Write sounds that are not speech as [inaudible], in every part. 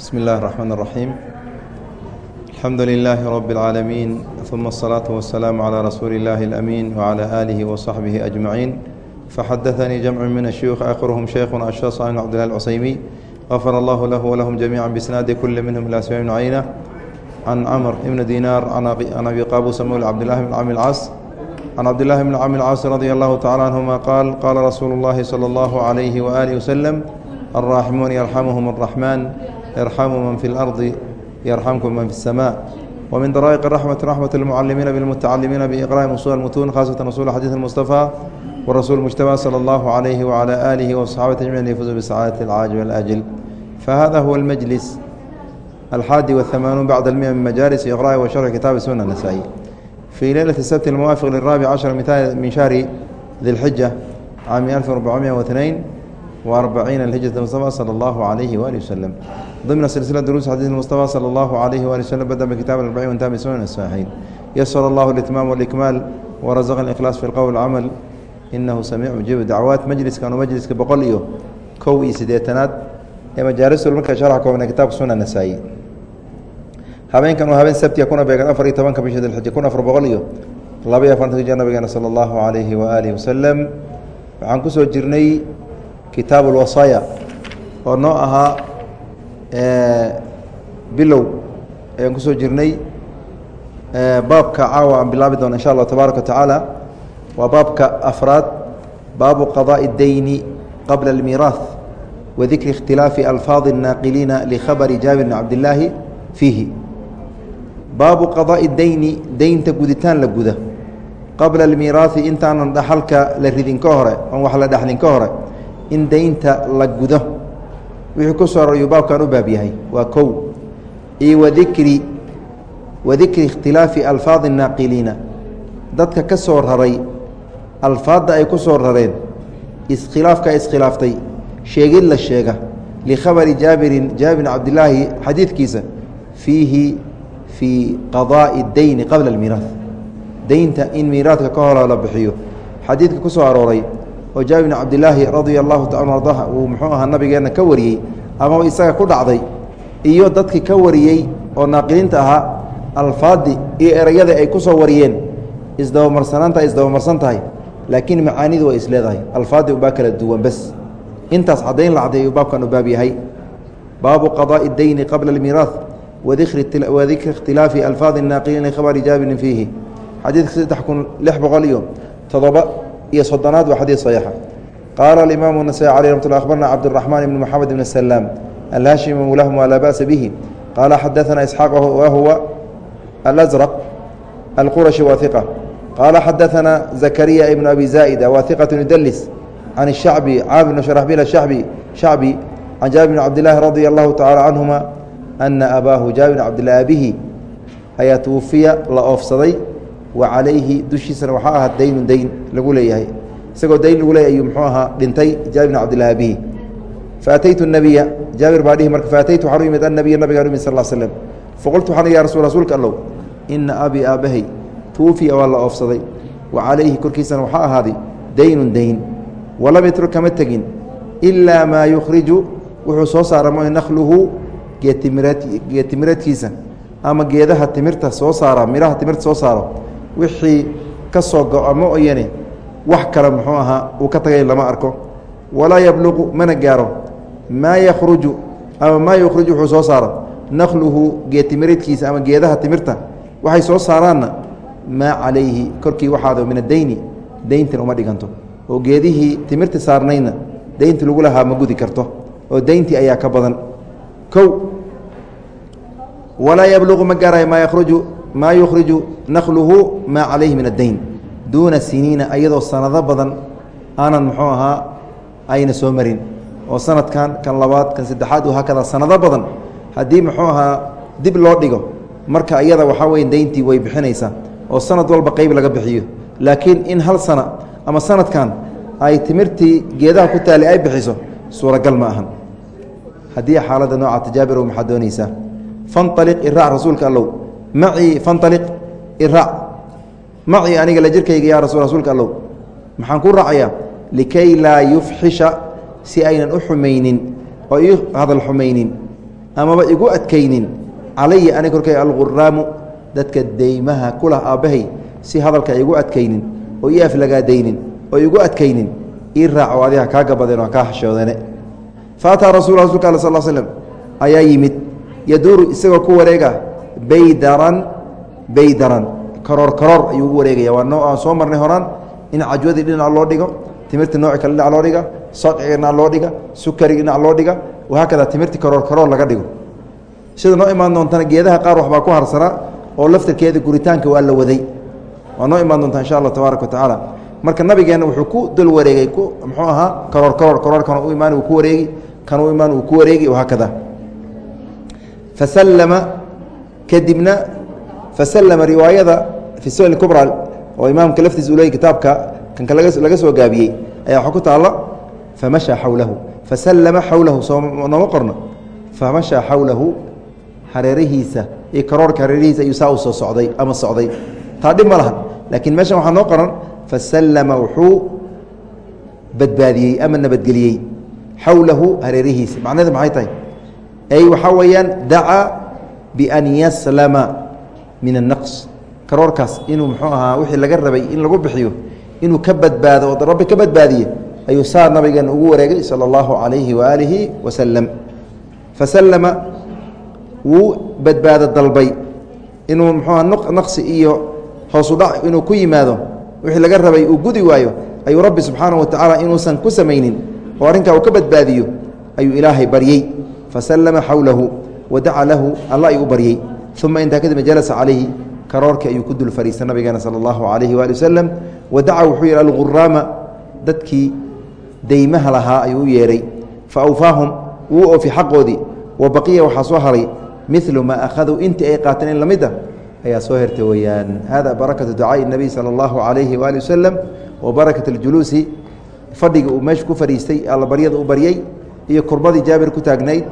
بسم الله الرحمن الرحيم الحمد لله رب العالمين ثم الصلاة والسلام على رسول الله الأمين وعلى آله وصحبه أجمعين فحدثني جمع من الشيوخ آخرهم شيخنا الشيخ صالح بن عبد الله العصيمي غفر الله له ولهم جميعا بإسناد كل منهم إلى سفيان بن عيينة عن عمر بن دينار عن أبي قابوس مولى عبد الله بن عم العاص عن عبد الله بن عم العاص رضي الله تعالى عنهما قال قال رسول الله صلى الله عليه وآله وسلم الراحمون يرحمهم الرحمن يرحم من في الأرض يرحمكم من في السماء ومن درائق الرحمة رحمة المعلمين بالمتعلمين بإقراء أصول المتون خاصة أصول حديث المصطفى والرسول المجتبى صلى الله عليه وعلى آله وصحابة أجمعين يفوزوا بسعادة العاجل والآجل فهذا هو المجلس الحادي والثمانون بعد المئة من مجالس إقراء وشرح كتاب السنة النسائي في ليلة السبت الموافق للرابع عشر من شهر ذي الحجة عام 1402 وأربعين الهجرة المصطفى صلى الله عليه وآله وسلم ضمن سلسلة دروس حديث المصطفى صلى الله عليه وآله وسلم بدأ بكتاب الأربعين وانتهى بسنن الصحيحين يسر الله الإتمام والإكمال ورزقنا الإخلاص في القول والعمل إنه سميع مجيب دعوات مجلس كانوا مجلس كبقول إيو كو إي سيديتنات ee majaalis marka sharxa koobna kitaabka sunan nasaa'i habeenkan waa habeen sabti kuna beegan afar iyo tobanka bisha dilxija kun afar boqol iyo laba iyo afartanka jir nabigeena sala allahu calayhi wa aalihi wasalam waxaan kusoo jirnay kitaab ulwasaaya oo noo ahaa bilow ayaan kusoo jirnay baabka caawa aan bilaabi doona insha allahu tabaaraka wa tacaala waa baabka afraad baabu qadaa'i اdeyni qabla almiiraath وذikr اkhtilaafi alfaadi الnaaqiliina likhabri jaabir bn cabdillaahi fiihi baabu qadaaءi deyni deynta guditaan la guda qabla almiiraahi intaanan dhaxalka la ridin ka hore oon wax la dhexlin ka hore in deynta la gudo wixii ku soo arayuu baabkan u baab yahay. Waa kow. Iyo wadikri wadikri ikhtilaafi alfaadi الnaaqiliina dadka ka soo raray alfaadda ay ku soo rareen iskhilaafka iskhilaaftay sheegid la sheega. Likhabari jaabirin jaabir cabdilaahi xadiidkiisa. Fiihi fii qadaa'i deyni qabla almiiraah deynta in miiraadka ka hora la bixiyo. Xadiidka ku soo arooray oo jaabir bn cabdilaahi radia allahu taala arda uu muxuu ahaa nabigeenna ka wariyey amaba isaga ku dhacday iyo dadkii ka wariyey oo naaqiliinta ahaa alfaadi iyo ereyada ay ku soo wariyeen isdabamarsanaanta isdabamarsan tahay laakiin macaanidu way isleedahay alfaadi ubaa kala duwan bes intaas caddayn la caddeeyu baabkan u baab yahay baabu qadaaءi اdeyni qabla اlmiiraaث wadikri اkhtilaafi alfaadi الnaaqiliina khabari jaabirin fiihi xadiidka saddex kun lix boqol iyo todoba iyo soddonaad waa xadiid صaxiixa qaala alimaamu nasaي alي ramat lla akhbarna cabdالraxmaan ibn moxamed ibn salaam alhaashimi mawlahum laa ba'sa bihi qaala xadaثana isxaaq wahuwa alأزrq alqurashi wahiqa qaala xadaثana zakariya ibn abi zaa'ida wahiqaة yudlis can الshacbi caamir bn sharaxbil ashacbi shacbi can jaabir bn cabdillaahi radia allahu tacala canhuma ana abaahu jaabir bn cabdillahi abihi ayaa twufiya la oofsaday wa calayhi dushiisana waxaa ahaa deynun deyn lagu leeyahay. Isagoo deyn lagu leeyahy ayuu muxuu ahaa dhintay jaabir bn cabdillahi abihi faataytu nabiya jaabir baa dhihi marka faataytu waxaan u yimid annabiya nabigaan u yimid sal slm faqultu waxaan ya rasul rasuulka allow. Ina abii aabahay twufiya waa la oofsaday. Wa calayhi korkiisana waxaa ahaaday deynun deyn walam yatruk kama tegin. Ilaa maa yukhriju. Wuxuu soo saara mooy nakhluhu geetimireed geetimireedkiisa ama geedaha timirta soo saara midhaha timirta soo saaro wixii ka soo go-a ma oyane wax kale muxuu ahaa uu ka tagay lama arko. Walaa yabluqu mana gaaro. Maa yakhruju ama maa yukhriju wuxuu soo saaro. Nakhluhu geetimireedkiisa ama geedaha timirta waxay soo saaraanna. Maa calayhi korkii waxaado min addeyni deyntan uma dhiganto. Oo geedihii timirta saarnaydna deyntii lagu lahaa ma gudi karto. Oo deyntii ayaa ka badan. Kow walaa yabluqu ma gaarayo. Maa yaruju maa yukhriju nakhluhu maa calayhi min addeyn duuna siniina ayadoo sanado badan aanan muxuu ahaa ayna soo marin. Oo sanadkan kan labaad kan saddexaad u hakada sanado badan haddii muxuu ahaa dib loo dhigo marka iyada waxaa weye deyntii way bixinaysaa oo sanad walba qeyb laga bixiyo. Laakiin in hal sana ama sanadkan ay timirtii geedaha ku taali ay bixiso suuragal ma ahan. Haddii xaaladda nooca tajaabirow maxaad doonaysaa fanaliq iraac rasuulka allow macii fanaliq iraac. Macii aniga la jirkayga yaa rasul rasuulka allow. Maxaan ku raacayaa likay laa yufxisha si aynan u xumaynin oo ii hadal xumaynin amaba igu adkaynin. Calaya ani korkay alguraamu dadka deymaha kulah aabbahay si hadalka igu adkaynin oo ii aflagaadaynin oo igu adkaynin. Ii raaco adiga kaa gabadeen oo kaa xashoodeene fa ataa rasul rasulka al sal slm ayaa yimid yaduuru isagoo ku wareega baydaran baydaran. Karoor karoor ayuu ugu wareegaya. Waa noo aan soo marnay horaan in cajwadii dhinac loo dhigo timirta nooci kale dhinac loo dhiga saqiga dhinac loo dhiga sukarigi dhinac loo dhiga. Wahaakada timirti karoor karoor laga dhigo. Sida noo imaan doontana geedaha qaar waxbaa ku harsanaa oo laftarkeeda guritaanka waa la waday. Waa noo imaan doontaa insha allah tabaaraka watacaala marka nabigeenna wuxuu ku dul wareegay ku muxuu ahaa karoor karoor karoor kan u imaan uu ku wareegi kan u imaan uu ku wareegi wahaakada fasallama kadibna fasallama riwaayada fi sunan kubra oo imaamka laftiisa u leeyay kitaabka kanka laga soo gaabiyey ayaa waxaa ku taalla famashaa xawlahu fasallama xawlahu soo nooma qorno famashaa xawlahu hareerihiisa iyo karoorka hareerihiisa ayuu saa u soo socday ama socday. Taa dhib ma lahan laakiin meeshan waxaa noo qoran fasallama wuxuu badbaadiyey ama nabadgeliyey xawlahu hareerihiisa. Macnaheedu maxay tahay? Ay waxaa weeyaan dacaa bian yaslama min annaqs karoorkaas inuu muxuu ahaa wixii laga rabay in lagu bixiyo inuu ka badbaado oo rabbi ka badbaadiye ayuu saa nabigeena ugu wareegay sala allahu calayhi waaalihi wasalam fasallama wuu badbaado dalbay inuu muxuuha naqsi iyo hoosu dhac inuu ku yimaado wixii laga rabay uu gudi waayo ayuu rabbi subxaanahu wa tacaala inuusan ku samaynin oo arrinkaa uu ka badbaadiyo ayuu ilaahay baryey fasallama xawlahu wadaca lahu alla ayuu u baryey. Uma intaa kadib jalasa calayhi karoorkii ayuu ku dul fariistay nabigeena sala allahu calayhi waali wasalam wadaca wuxuu yihi alguraama dadkii deymaha lahaa ayuu u yeedhay. Fa awfaahum wuu oofi xaqoodii. Wa baqiya waxaa soo haray milu maa akhaduu intii ay qaateen in la mid a ayaa soo hertay weeyaan. Hada barakatu ducaai nabiy sala allahu calayhi waali wasalam wa barakat aljuluusi. Fadhiga uu meesha ku fadhiistay allabaryada u baryey iyo kurbadii jaabir ku taagnayd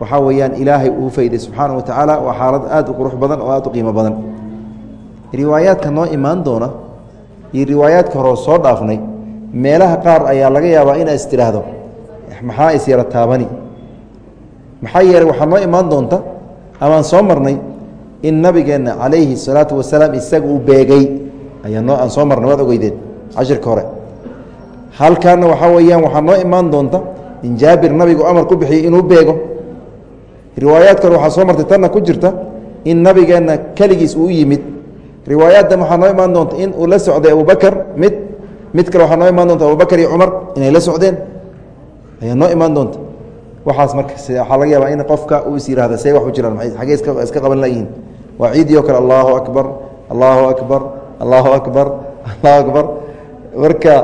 waxaa weeyaan ilaahay uu fayday subxaana wa tacaala waa xaalad aad u qurux badan oo aad u qiimo badan. Riwaayaadka noo imaan doona iyo riwaayaadka hore soo dhaafnay meelaha qaar ayaa laga yaabaa inaa is maxaa is yara taabani? Maxaa yeelay waxaa noo imaan doonta amaan soo marnay in nabigeenna calayhi salaatu wasalaam isaga uu beegay. Ayaa noo aan soo marnay waad ogeydeen cashirka hore. Halkaana waxaa weeyaan waxaa noo imaan doonta in jaabir nabigu amar ku bixiyey inuu beego riwaayaad kale waxaa soo martay tanna ku jirta in nabigeenna keligiis uu yimid. Riwaayaaddan waxaa noo imaan doonta in uu la socday abubakar mid mid kale waxaa noo imaan doonta abubakar iyo cumar inay la socdeen. Ayaa noo imaan doonta. Waxaas marka waxaa laga yaabaa in qofka uu is yihahda see wax u jiraan xagee iska qaban layihiin waa ciidii o kale allahu akbar allahu akbar allahu akbar allahu akbar. Marka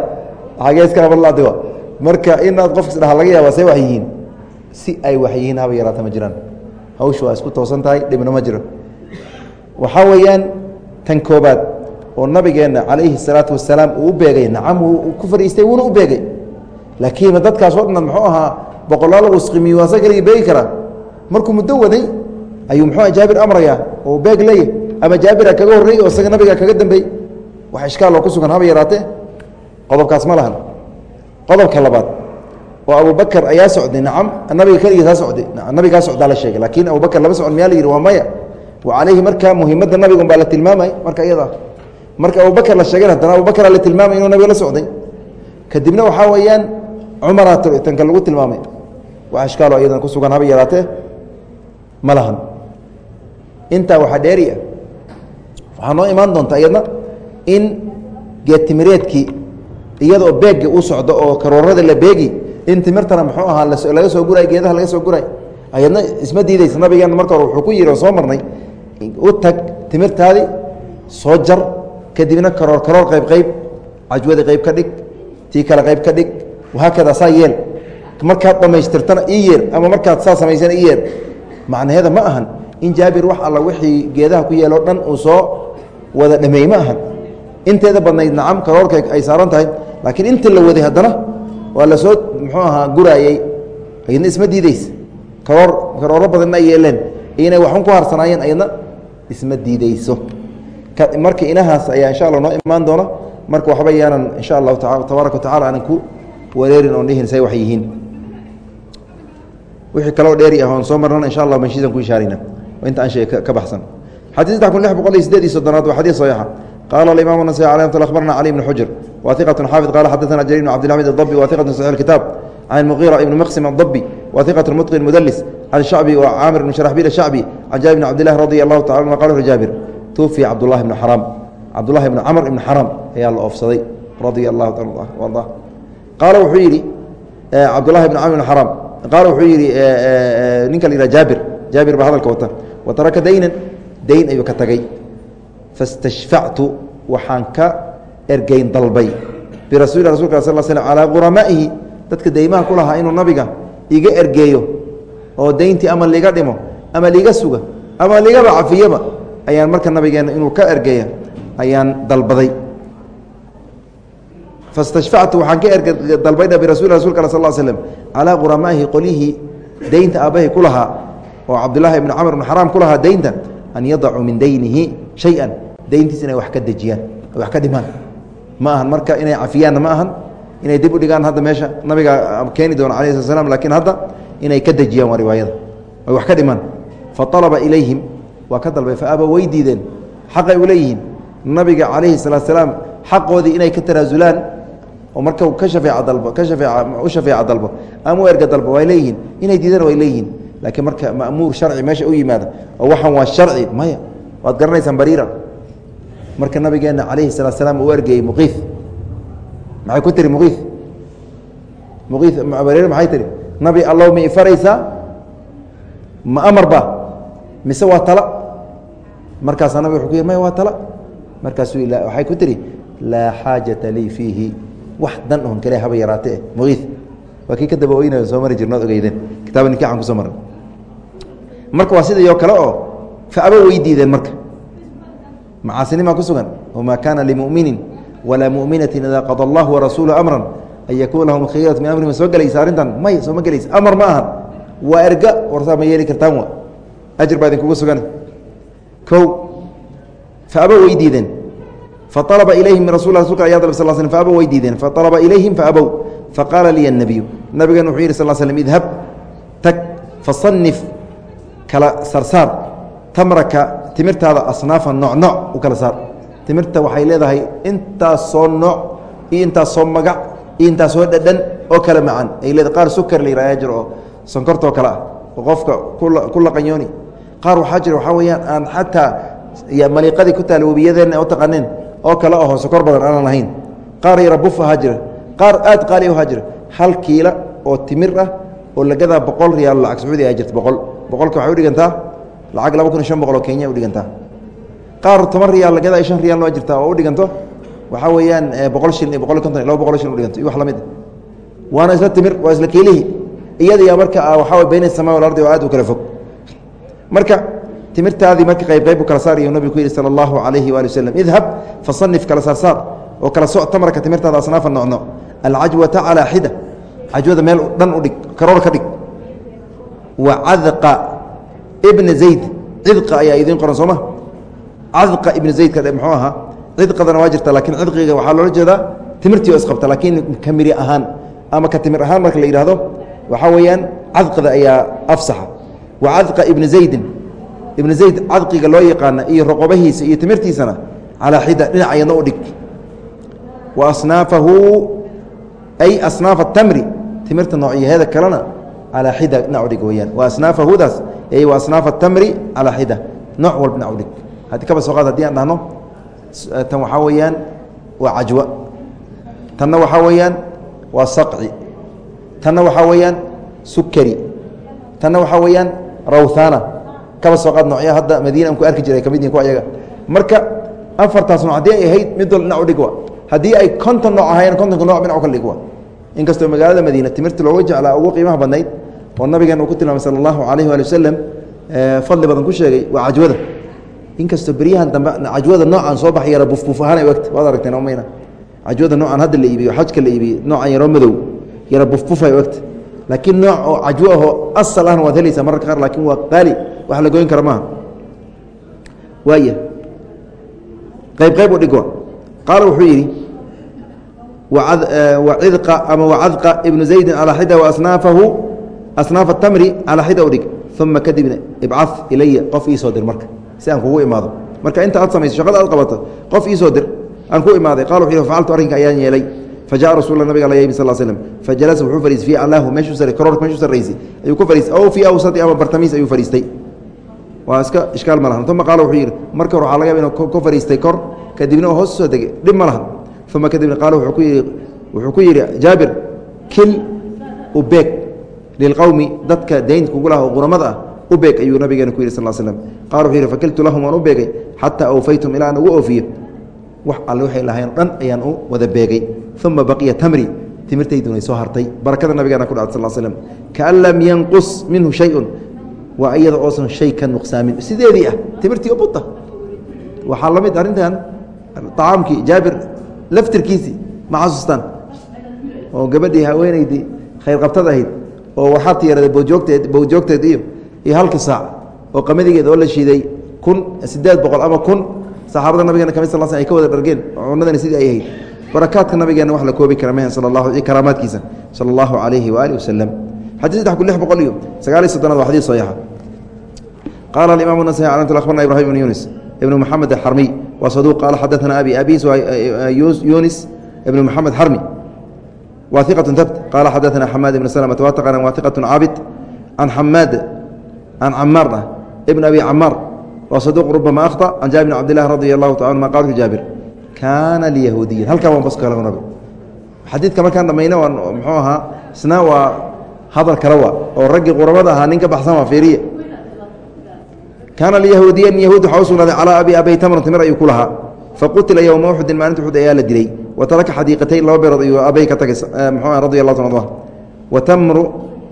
xagee iska qaban ladiwa marka inaad qofkas dhaha laga yaaba see wax yihiin si ay wax yihiin haba yaraata ma jiraan. Hawsha waa isku toosan tahay dhibna ma jiro. Waxaa weeyaan tan koobaad oo nabigeenna calayhi salaatu wasalaam uu u beegay nacam wuu ku fadhiistay wuuna u beegay. Laakiin dadkaas oo dhan muxuu ahaa boqolaal wasqimiyu asa keligii beegi karaa? Markuu muddo waday ayuu muxuu jaabir amrayaa oo beeg leeyahy ama jaabira kaga horreeyey oo isaga nabiga kaga dambeeyey wax ishkaal oo ku sugan haba yaraatee? Qodobkaas ma lahan. Qodobka labaad oo abubakar ayaa socday nacam nabiga keligiisaa socday. Nabigaa socdaa la sheegay laakiin abubakar lama socon miyaa la yidhi waa maya. Wa calayhi marka muhimadda nabiga un baa la tilmaamay marka iyada. Marka abubakar la sheegay haddana abubakara la tilmaamay inuu nabiga la socday. Kadibna waxaa weeyaan cumaraa tanka lagu tilmaamay. Wax ishkaaloo iyadan ku sugan haba yaraatee ma lahan. Intaa waxaa dheeri ah waxaa noo imaan doonta iyadna in geedtimireedkii iyadoo beegga u socdo oo karoorada la beegi in timirtana muxuu ahaa laga soo guray geedaha laga soo guray. Ayadna isma diideysa nabigeena marka hore wuxuu ku yidhi oo soo marnay u tag timirtaadi soo jar kadibna karoor karoor qayb qayb cajwadi qayb ka dhig tii kale qayb ka dhig wahaakada saa yeel. Markaad dhammaystirtana ii yeer ama markaad saa samaysana ii yeer macnaheeda ma ahan in jaabir wax alla wixii geedaha ku yeeloo dhan uu soo wada dhameey ma ahan inteeda badnayd nacam karoorka ay saaran tahay laakiin inta la waday haddana waa la soo muxuu ahaa guraayey. Ayadna isma diideysa karoor karooro badanna ay yeeleen. Inay waxun ku harsanaayeen ayadna isma diideyso. Marka inahaas ayaa insha allah noo imaan doona. Marka waxba yaanan insha allahu tabaaraka wa tacala aanan ku wareerin oon dhihin say wax yihiin. Wixii kaloo dheeri ah oon soo marnana insha allah manshiisan ku ishaarayna inta aan sheeg ka baxsan. Xadii saddex kun lix boqol iyo sideed iyo soddonaad waa xadiis saxiixa qaala alimaam nasai alay mt akhbarna cali ibn xujr wa iqatu xaafid qala xadaثana jariir bn cabdilxamid الdabi wa iqatu saxix kitaab can اmuqira ibn mqsim الdabi wa iqatu mutqin mudlis can shacbi wa caamir bn sharaxbil shacbi can jaabir bn cabdillahi radi allahu taala anuma qala jaabir tuufiya cabdullahi bn xaraam cabdullahi bn camr ibn xaraam ayaa la oofsaday radia allahu taala arda qaala wuxuu yidhi cabdullahi bn camr ibn xaraam qaala wuxuu yidhi ninka la yihah jaabir jaabir baa hadalka wata wa taraka daynan dayn ayuu ka tagay fastashfactu waxaan ka ergeyn dalbay birasuuli rasulka sal sl calaa quramaa'ihi dadka deymaha ku lahaa inuu nabiga iga ergeeyo oo deyntii ama liiga dhimo ama liiga suga ama ligaba cafiyaba ayaan marka nabigeena inuu ka ergeeya ayaan dalbaday fastashfactu waxaan ka erge dalbaydha birasuli rasulka al sal slm calaa quramaa'ihi qolyihii deynta aabbahay ku lahaa oo cabdulaahi ibni camr ibn xaraam ku lahaa deynta an yadacuu min daynihi shay-an deyntiis inay wax ka dejiyaan wax ka dhimaan ma ahan marka inay cafiyaanna ma ahan inay dib u dhigaan hadda meesha nabiga keeni doona alah slat slam lakiin hadda inay ka dejiyaan waa riwaayada ay wax ka dhimaan faطalaba ilayhim waa ka dalbay faaba way diideen xaqay u leeyihiin nabiga calayhi salaatu salaam xaqoodii inay ka tanaasulaan oo marka ka shafeeca dalbo ka shafeeca u shafeeca dalbo ama u erga dalbo way leeyihiin inay diidaan way leeyihiin laakiin marka ma'muur sharci meesha u yimaada oo waxaan waa sharci maya waad garanaysaan bariira. Marka nabigeena calayhi salaatu salaam uu ergeyey muqiif maxay ku tiri muqiif muqiif bariira maxay tihi nabi allow ma ifaraysaa ma amar ba? Mise waa tala? Markaasaa nabig wuxuu ku yih maya waa tala? Markaasuu waxay ku tihi laa xaajata lii fiihi. Wax dan ohon kale haba yaraatee muqiif waa kii ka daba oynayo soo mari jirnood ogeydeen kitaaba nikixan ku soo maray marka waa sidaiyo kale oo faaba way diideen marka. Macaasinimaa ku sugan wamaa kaana limuminin walaa muminati ida qada allahu warasuulu amra an yakuuna lahum khiyaratu min amri ma soo gelaysa arrintan? May soo ma gelaysa amar ma ahan. Waa erga warsaa ma yeeli kartaan wa ajir baa idinkugu sugan o faaba way diideen faalaba ilayhim rasul rasulka aya sal sl faaba way diideen faalaba ilayhim faabow faqaala liya الnabiyu nabigan wuxuu yihi sal slm idhab tag fasanif kala sarsaar tamraka timirtaada asnaafa nooc u kala saar. Timirta waxay leedahay intaasoo nooc iyo intaasoo magac iyo intaasoo dhadhan oo kala macan ay leedahay qaar sukar la yihahya jir oo sonkortoo kale ah. Oo qofka ku laqanyooni qaar waxaa jira waxaa weeyaan aan xataa maliiqadii ku taala webiyadeenna u taqaneen oo kale aho sokor badan aanan lahayn. Qaar yara buf ahaa jira. Qaar aad qaali ahaa jira. Hal kiila oo timir ah oo lagadaa boqol riyaal lacag sacuudi ay jirta boqol. Boqolka waxay udhigantaa lacag laba kun iyo shan boqol oo kenya udhigantaa qaar toban riyaal lagadaa iyo shan riyaal waa jirtaa oo udhiganto waxaa weeyaan boqol shilin iyo boqol konton laba boqol shilin udhiganto iyo wax la mid waana isla timir waa isla kiilihii iyadiya marka waxaa bayna asamaa walardi oo aad u kala fog. Marka timirtaadii marka qayb qayb u kala saar iyo nabigu ku yihi sala allahu calayhi waali waslem idhab fasanif kala saarsaar oo kala soc tamarka timirtaada asnaafa nocno alcajwata calaa xida cajwada meel dhan u dhig karoor ka dhig. Wa ibna zayd cidqa ayaa idiin qoran sooma cadqa ibna zaydka muxuu ahaa? Cidqadana waa jirta laakiin cidqiga waxaa loola jeedaa timirtii oo isqabta laakiin kamiri ahaan ama ka timir ahaan marka la yidhahdo waxaa weeyaan cadqada ayaa afsaxa. Wa cadqa ibna zaydin ibna zayd cadqiga loo yaqaana iyo roqobahiisa iyo timirtiisana calaa xida dhinacayadna u dhig. Wa asnaafahu ay asnaafa tamri timirta noocyaheeda kalena calaa xida dhinac udhig weyaan wa asnaafahudaas ay wa asnaafa tamri calaa xida nooc walba dhinac udhig haddii kaba soo qaad haddii aan dhahno tan waxaa weeyaan waa cajwa tanna waxaa weeyaan waa saqci tanna waxaa weeyaan sukari tanna waxaa weeyaan rawthana kaba soo qaad noocya hadda madiina an ku arki jiray ka mid yihiin ayaga marka afartaas nooc haddii ay ahayd mid walba dhinac udhig wa haddii ay konton nooc ahaayeen kontonka nooc dhinac kala dhig wa inkastoo magaalada madiina timirta looga jeclaa ugu qiimaha badnayd oo nabigeena uu ku tilmaamay sala allahu calayhi waali wasalam fadli badan ku sheegay waa cajwada inkastoo beryahan dambe cajwada noocaan soo baxay yara bufbuf ahaan ay ogta waad aragteen mayna. Cajwada noocaan hadda la iibiyo xajka la iibiyo noocaan yaroo madow yara bufbuf ay ogta laakiin nooc oo cajwo ahoo asal ahna waad helaysaa mararka qaar laakiin waa qaali wax la goyn kara maaha. Waaya qayb qayb u dhigwa qaala wuxuu yidhi wacidqa ama wacadqa ibnu zaydin calaa xida waasnaafahu asnaafa tamri calaa xida udhig uma kadibna ibca ilaya qof iisoo dir marka si aan kugu imaado. Marka inta aad samayso shaqada aad qabato qof iisoo dir aan ku imaaday. Qal wuxuu facaltu arrinka ayaan yeelay. Fajaءa rasul nabiga alla yimi sal slm fajalasa wuxuu fariisay fii alaahu meeshuu sare kororka meeshuu sarraysay. Ayuu ku fariistay ow fii awsadi ama bartamiis ayuu fariistay. Waa iska ishkaal ma lahan. Uma qaala wuxuu yidhi marka hore waxaa laga yaba inu ku fariistay kor kadibna oo hoos soo degay. Dhib ma lahan. Uma kadibna qaala wuxuu ku yidhi jaabir kil u beeg lilqowmi dadka daynta kugu laha oo quramada ah u beeg ayuu nabigeena ku yidhi sal slm qala wuxuu yidhi fakiltu lahum waan u beegay xataa awfaytum ilaa aan ugu oofiyo wax alle waxay lahayn dhan ayaan u wada beegay uma baqiya tamri timirtayduna soo hartay barakada nabigeena ku dhacay sal slm kaan lam yanqus minhu shayun waa iyada oosan shay ka nuqsaamin sideedii ah timirtii u buda waxaa la mid arrintan acaamkii jaabir laftirkiisii ma xasuustaan oo gabadhii haweenaydii khayrqabtad ahayd oo waxaa tiyarada bowjoogteed bowjoogteed iyo iyo halka saac oo qamadigeed oo la shiiday kun sideed boqol ama kun saxaabada nabigeena ka mid sal sl ay ka wada dhargeen cunadani sidii ay ahayd. Barakaadka nabigeena wax la koobi kara mehen sal allahu karaamaadkiisa sala allahu calayhi waaalih wasalam xadii saddex kun lix boqol iyo sagaal iyo soddonaad waa xadii saxiixa qaala alimaam nasai amt akhbarna ibrahim ibn yunis ibn moxamed axarmiy waa saduuq qaala xadaثana abi abis yunis ibn moxamed xarmi wa iqaة tabt qaala xadaثana xamaad ibn slmta wataqana wa iqaة caabid can xamaad can camaarna ibn abi camaar waa saduuq rubama akhطأ can jaabir bn cabdilah radi allahu taala anuma qal jaabir kaana liyahuudiyan halkan waan bas kala nabi xadiidka markaan dhamayna waa muxuu ahaa isna waa hadal kale waa oo raggii quramada ahaa nin ka baxsan waa fiiriye kaana lyahuudiyan yahuud waxaa u sugnaaday calaa abi abay tamran timir ayuu ku lahaa faqutila yowma uxudin maalinta uxud ayaa la dilay wa taraka xadiiqatayn laba beerood ayuu abay ka tagay muxuu radi allah ta a wa tamru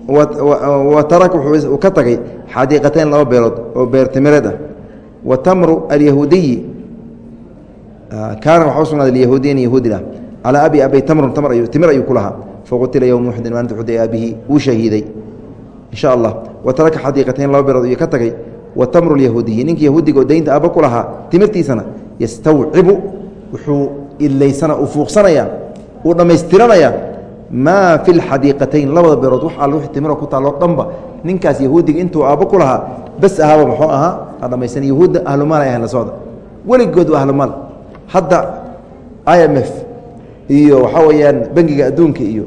wa taraka wuxuu ka tagay xadiiqatayn laba beerood oo beer timireed ah wa tamru alyahuudiyi kaana waxaa u sugnaaday lyahuudiyan yahuudin ah calaa abi abay tamrun timir ayuu ku lahaa faqutila yowma uxudin maalinta uxud ee aabihii wuu shahiiday insha allah wa taraka xadiiqatayn laba beerood ayuu ka tagay wa tamru lyahuudiyi ninka yahuudiga oo daynta aaba ku lahaa timirtiisana yastawcibu wuxuu ilaysana u fuuqsanayaa uu dhammaystiranayaa maa fi lxadiiqatayn labada beerood wax all wix timiro ku taalloo dhanba ninkaas yahuudiga intuu aaba ku lahaa bas ahaaba muxuu ahaa ha dhamaysan yahuudda ahlumaal ay ahan la socda. Weligood waa ahlumaal hadda i m f iyo waxaa weeyaan bangiga adduunka iyo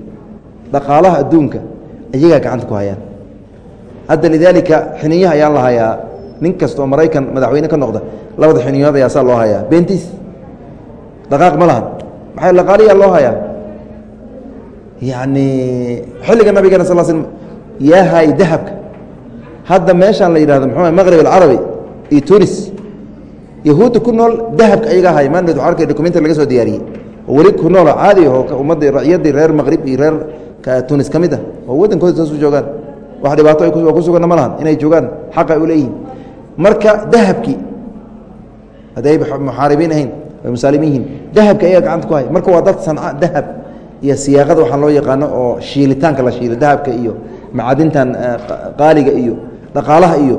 dhaqaalaha adduunka iyagaa gacanta ku hayaan. Hadda lidaalika xiniyaha ayaan la hayaa nin kasta oo maraykan madaxweyne ka noqda labada xiniyood ayaa saa loo hayaa. Beentiis dhaqaaq ma lahan maxay dhaqaaliyaa loo hayaa? Yacni xilliga nabigeena sal sl yaa hay dahabka. Hadda meeshaan la yidhahdo muxuu maqrib alcarabi iyo tunis. Yahuudda ku nool dahabka ayagaa hay. Maandheed waa arkay documentar laga soo diyaariyey. Oo weli ku noolo caadi oo ummaddii racyadii reer maqrib iyo reer tunis ka mid ah. Oo waddankooda saas u joogaan. Wax dhibaato ay ku suganna ma lahan. Inay joogaan xaq ay u leeyihiin. Marka dahabkii hadday muxaaribiin ahayn ay musaalimiin yihiin. Dahabka ayaga gacanta ku hay marka waa dad sanca dahab. Iyo siyaaqada waxaan loo yaqaano oo shiilitaanka la shiilo dahabka iyo macadintan qaaliga iyo dhaqaalaha iyo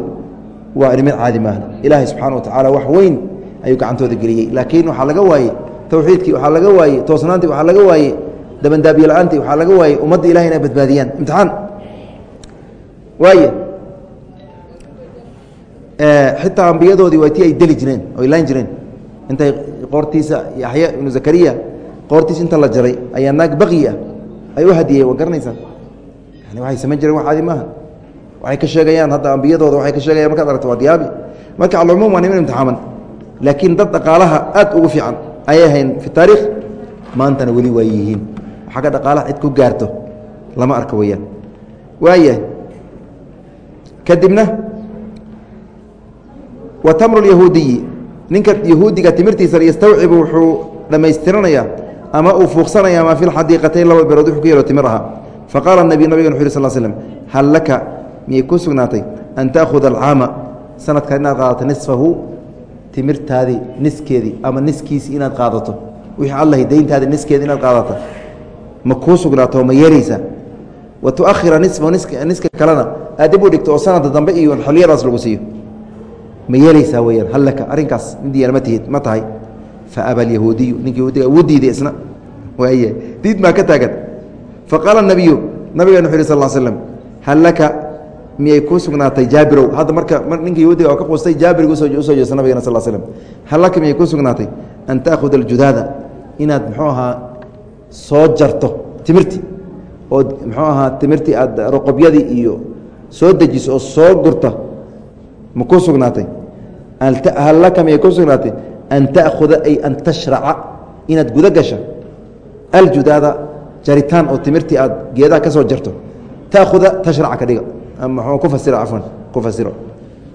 waa arrimid caadi maaha ilaahay subxaana wa tacaala wax weyn ayuu gacantooda geliyey laakiin waxaa laga waayey tawxiidkii waxaa laga waayey toosnaantii waxaa laga waayey dabandaabiye la'aantii waxaa laga waayey ummadda ilahay inay badbaadiyaan. Imtixaan. Waay xitaa ambiyadoodii waa tii ay deli jireen o ay laan jireen. Intay qoortiisa yaxya ibnu zakariya qoortiisa inta la jaray ayaa naag baqyi ah. Ay u hadiyey waa garanaysaa yani waxay samayn jireen wax caadi maaha waxay ka sheegayaan hadda ambiyadooda waxay ka sheegayan markaad aragto waa diyaabi. Marka alcumuum waa niman imtixaaman. Laakiin dad dhaqaalaha aad ugu fiican ayay ahayn fi taariikh maantana weli waa yihiin. Xagga dhaqaalaha cid ku gaarto lama arka weyaan waayahay kadibna wa tamru yahuudiyi ninka yahuudiga timirtiisa yastawcibu wuxuu dhammaystiranayaa ama uu fuuqsanaya maa fi xadiiqatayn laba beerood wuxuu ku yelo timir ahaa faqaala nabiy nabigan wuxu yh sal slm hal laka? Miyay ku sugnaatay an taakhuda alcaama sanadkan inaad qaadato nisfahu timirtaadii niskeedii ama niskiisii inaad qaadato. Wixii allahi dayntaadi niskeedi inaad qaadato ma kuu sugnaato ma yeelaysaa wa tuahira nisfahu niska kalena. Aad dib u dhigto oo sanada dambe iyo xiliyadaas lagu siiyo ma yeelaysaa weyaan hal laka arrinkaas mid ma tihid ma tahay? Faaba alyahuudiyu ninka yahuudiga wuu diiday isna. Waay diid maa ka taagan faqaala nabiyu nabigan wuxu yhi sal l slm hal miyay kuu sugnaatay jaabirow? Hadda marka ninka yahuudiga oo ka quustay jaabiriga u soo jeesta nabigana sal slm hal laka miyay kuu sugnaatay? An taahuda aljudaada inaad muxuu ahaa soo jarto timirti. Ood muxuu ahaa timirtii aad roqobyadii iyo soo dejiso oo soo gurta ma kuu sugnaatay? Hal laka miyay kuu sugnaatay? An ta'khuda ay an tashraca inaad guda gasha aljudaada jaritaan oo timirtii aad geedaha ka soo jarto. Taahuda tashraca ka dhiga. Mxuu ku fasira cafwan ku fasiro.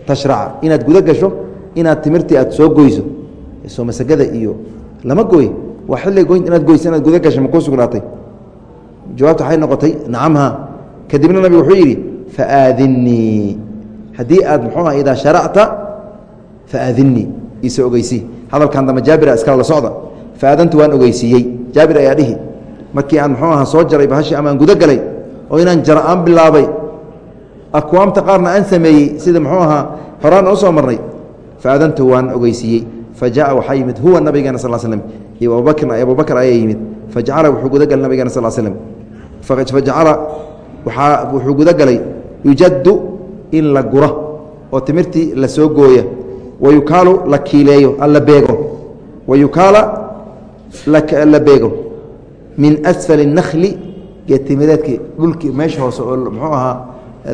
Tashraca inaad guda gasho inaad timirtii aad soo goyso. Soo masagada iyo lama gooy. Waa xilli goyn inaad goyso inaad guda gasho ma kuu sugnaatay? Jawaabta waxay noqotay nacamha kadibna nabigu wuxuu yidhi faaadinii haddii aad muxuu ah idaa sharacta faaadinii iise ogeysi. Hadalkan damba jaabira iskala la socda. Faadantu waan ogeysiiyey. Jaabir ayaa dhihi markii aan muxuu aha soo jaray bahashii ama aan guda galay oo inaan jara aan bilaabay akwaamta qaarna aan sameeyey sida muxuu ahaa horaan soo marnay. Faadantu waan ogeysiiyey. Fa waxaa yimid huwa nabigeena sal slm iyo abubakrin abubakr ayaa yimid fajacala wuxuu gudagalay nabigeena sal slm fajacala wuxuu gudagalay yujaddu in la gura oo timirtii la soo gooya wayukaalu la kiileeyo alla beego. Wayukaala la beego. Min asfali الnakli geetimireedkii dhulkii meesha hoose oo muxuu ahaa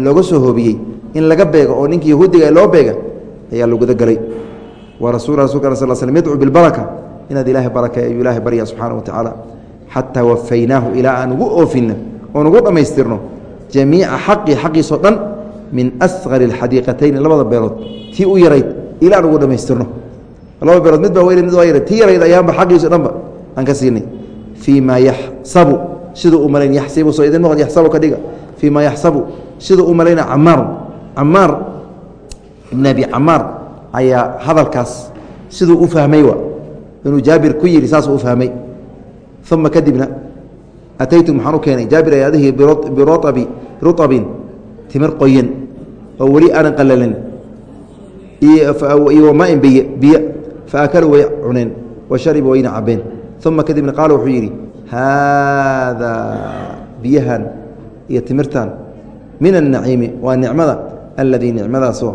looga soo hoobiyey in laga beego oo ninka yahuudiga loo beega ayaa laguda galay wa rasul rasulka sal slm yadcuu bilbaraka inaad ilaahay barakay ayuu ilaahay barya subxaana wa tacaala xataa wafaynaahu ilaa aan ugu oofino oon ugu dhammaystirno jamiica xaqii xaqiisoo dhan min asqari اxadiiqatayni labada beelood. Tii u yarayd ilaa aan ugu dhammaystirno laba beelood midbaa weyl mid waa yarayd. Tii yarayd ayaanba xaqiiso dhanba aan ka siinay. Fii ma yaxsabu siduu u malayn yaxsibu soo idin noqod yaxsabu ka dhiga. Fii ma yaxsabu siduu u malayna camaar camaar ibn abi camaar ayaa hadalkaas siduu u fahmay wa. Inuu jaabir ku yidhi saasuu u fahmay. Uma kadibna ataytu maxaan u keenay. Jaabir ayaadihii biruabi ruabin timir qoyan oo weli aanan qalalin iyo biy biyo faakalu way cuneen wa sharibu wayna cabeen uma kadibna qaala wuxuu yidhi haadaa biyahan iyo timirtan min annaciimi waa nicmada alladii nicmadaasoo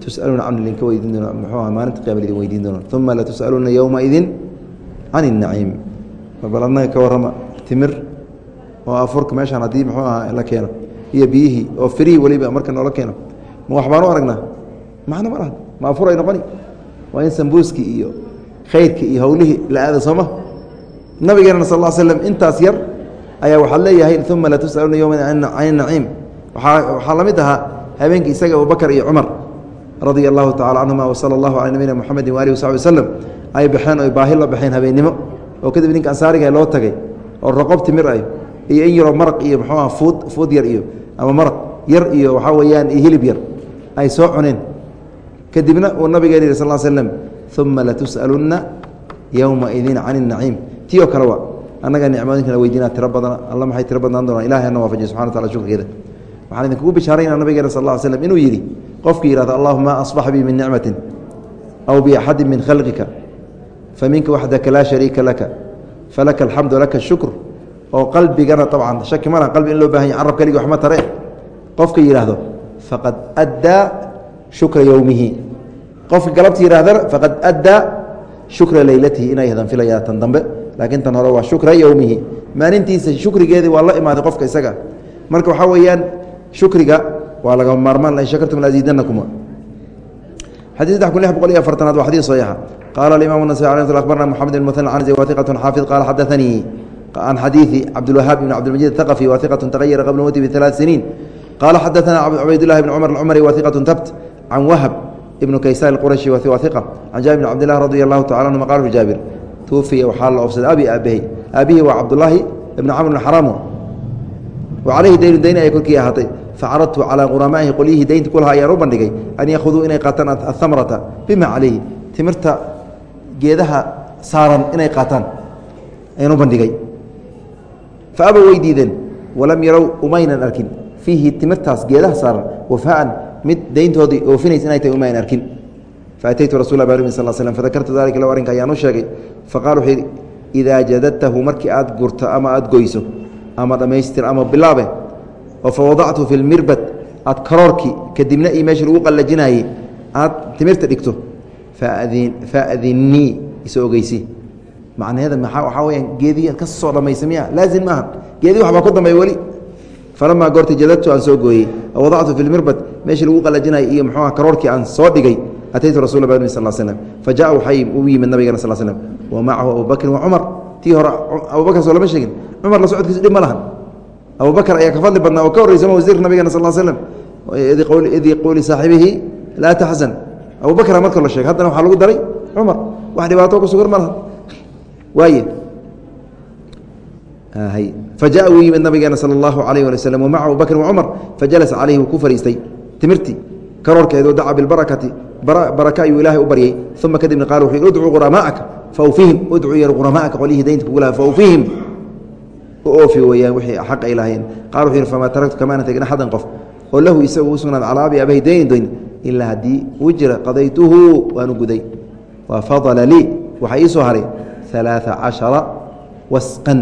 tusaluuna can idinka weydiin doona muxuu aha maalinta qiyama idin weydiin doona uma la latusaluuna yowmaidin can الnaciim bal annaga ka warama timir oo afurka meeshaan haddii muxuu aha la keeno iyo biyihii oo firihii weliba marka noola keeno ma wax baan u aragnaa macno ma laha ma afur ay noqoni waa in sambuuskii iyo khayrkii iyo howlihii la aada sooma nabigeena sal ا slm intaas yar ayaa waxaad leeyahay uma latusأaluuna yowma can الnaciim waxaa la mid ahaa habeenkii isaga abubakr iyo cumar radia allahu tacala canhuma wsala allahu cala nabiyina mxamedi waalihi wasaxbi waslem ay baxeen oy baahi la baxeen habeennimo oo kadib ninka ansaariga loo tagay oo roqob timir ah iyo in yaroo maraq iyo muxuu aha fuud fuud yar iyo ama maraq yar iyo waxaa weeyaan iyo hilib yar ay soo cuneen. Kadibna uu nabigeen yihi sal slem uma latus'alunna yowmaidin can الnaciim tii oo kale wa annaga nicmooyinkana weydiinaa tiro badana alla maxay tiro badnaan doonaa ilahay ana waafajiy subxana wataala shukrigeeda waxaan idinkugu bishaarayna nabigeena sal ll slm inuu yidhi qofkii yihahdo allahuma asbaxa bi min nicmatin aw biaxadi min khalqika faminka waxdaka laa shariika laka falaka alxamdu laka shukr oo qalbigana abcan shaki ma laha qalbi in loo bahan yay carab keligi waxma tare qofka yidhaahdo faqad addaa shukra yowmihi qofka galabta yihahdana faqad addaa shukra leylatihi inay hadan filayaa tan dambe laakiin tan hore waa shukra yowmihi maalintiisa shukrigeedii waa la imaaday qofka isaga marka waxaa weeyaan shukriga waa laga maarmaan lain shakartum laziidanakum xadii saddex kun lix boqol iyo afartanaad waa xadii saxiixa qaala alimaam النasai alay sl akbarna moxamed bn muثن canzi waثiqaة xaafid qaala xadaثanii can xadiiثi cabdilwahaab ibn cabdilmajid الثaqفي waثiqaة tagayara qabla mowti biثalaaث siniin qaala xadaثana cubaydullahi bn cumar اcmri waثiqaة tabt can wahb ibn kaysan اquraشhi waثiqa can jaabir bn cabdilah radi allahu tacala anهuma qala jaabir tuufiya waxaa la oofsaday abi aabbahay aabihii waa cabdulaahi ibn camr bn xaraam wa calayhi daynu dayni ay korkii ahaatay facaradtu calaa quramaa'ihi qolyihii daynta kulahaa ayaan u bandhigay an yakhuduu inay qaataan ahamrata bima calayhi timirta geedaha saaran inay qaataan ayaan u bandhigay fa aba way diideen walam yarow umaynan arkin fiihi timirtaas geedaha saaran wafaaan mid dayntoodii oofinaysa inay tahay umaynan arkin faataytu rasul baa sal slm fadakartu dalika low arrinka ayaan u sheegay faqala wuxuu yidhi idaa jadadtahu markii aad gurto ama aad goyso ama dhammaystir ama bilaabe oo fa wadactu fi lmirbad aad karoorkii kadibna iyo meeshii lagu qallajinaayey aad timirta dhigto fadin fadinnii iso ogeysi macnaheeda maa waxaa weyaan geedii aad ka soo dhamaysa miya laazim maaha. Geedii waxbaa ku dambeey weli. Falamaa goorta jadadtu aan soo gooyey wadactu fi lmirbad meeshii lagu qallajinayay iyo muxuuha karoorkii aan soo dhigay ataytu rasul ba sal slm fajaءa waxay u yimid nabigana sal slm wa macahu abubakrin wa cumar tii hore abubakr soo lama sheegin. Cumar la socodkiisa dhib ma lahan. Abubakr ayaa ka fadli badnaa oo ka horreysama wasiirka nabigana sal slm id yaquuli saaxibihi laa taxzan abubakra marka la sheegay haddana waxaa lagu daray cumar wax dhibaato ku sugan ma lahan waaye fajaءa wuu yimid nabigeena salى اllahu alayh ali wslam wamaca abubakrin wacumar fajalasa calayhi wuu ku fariistay timirtii karoorkeedu daca bibarakati baraka ayuu ilaahay u baryey uma kadibna qaal wuxuu yidhi udcuu quramaa'aka faawfihim udcuu yar quramaa'aka qolihii daynta kugu laha faawfihim u oofi weeyaan wixii xaq ay lahayn qaal wuxuu yidhi famaa taraktu kamaana tegin axadan qof oo lahu isagu u sugnaad calaa abi abahi daynin doyn ilaa haddii uu jira qadaytuhu waanu guday wa fadala lii waxaa ii soo haray alaaa cashara wasqan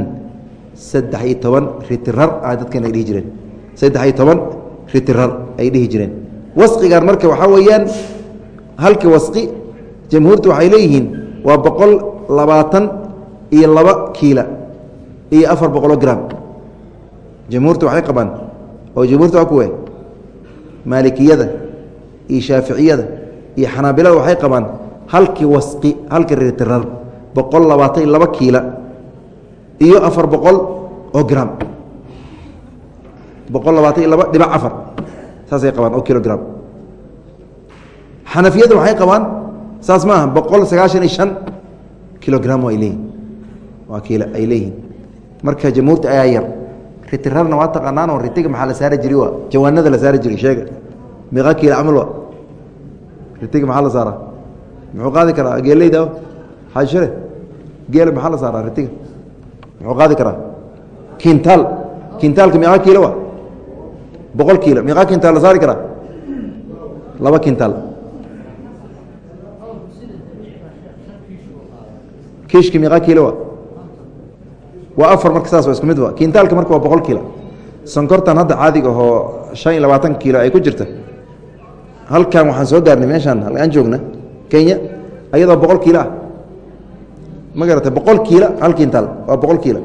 saddex iyo toban ritirar a dadkan ay dhihi jireen saddex iyo toban ritirar ay dhihi jireen wasqigan marka waxaa weeyaan halka wasqi jamhuurtu waxay leeyihiin waa boqol labaatan iyo laba kiila iyo afar boqoloo gram jamhuurta waxay qabaan oo jamhuurta waa kuwe maalikiyada iyo shaaficiyada iyo xanaabilada waxay qabaan halkii wasqi boqol labaatan laba kiila iyo afar boqol oo gram. Boqol labaatan iyo laba dhibac afar. Saasay qabaan oo kilogram xanafiyada waxay qabaan saas ma aha boqol sagaashan iyo shan kilogram ay leeyihiin waa kiil ay leeyihiin. Marka jamhuurta ayaa yar ritirarna waa taqaanaanoo ritiga maxaa la saari jiri wa jawaanada la saari jiri sheega. Miiqa kiila camal ritiga maxaa la saaraa? Muxuu qaadi karaa geeleyda xaashire geela maxaa la saaraa ritiga? Muxuu qaadi karaa? Kintaal. Kintaalka miiqa kiilo wa boqol kiilo. Miiqa kintaal la saari karaa? Laba kintaal. Kiishki miiqa kiilo wa waa afar marka saas waa isku mid wa kintaalka marka waa boqol kiilo. Sonkortan hadda caadiga ahoo shan iyo labaatan kiilo ay ku jirta. Halkan waxaan soo gaarnay meeshaan halkaan joogna kenya ayadoo boqol kiilo ah ma garata boqol kiilo hal kintaal waa boqol kiilo.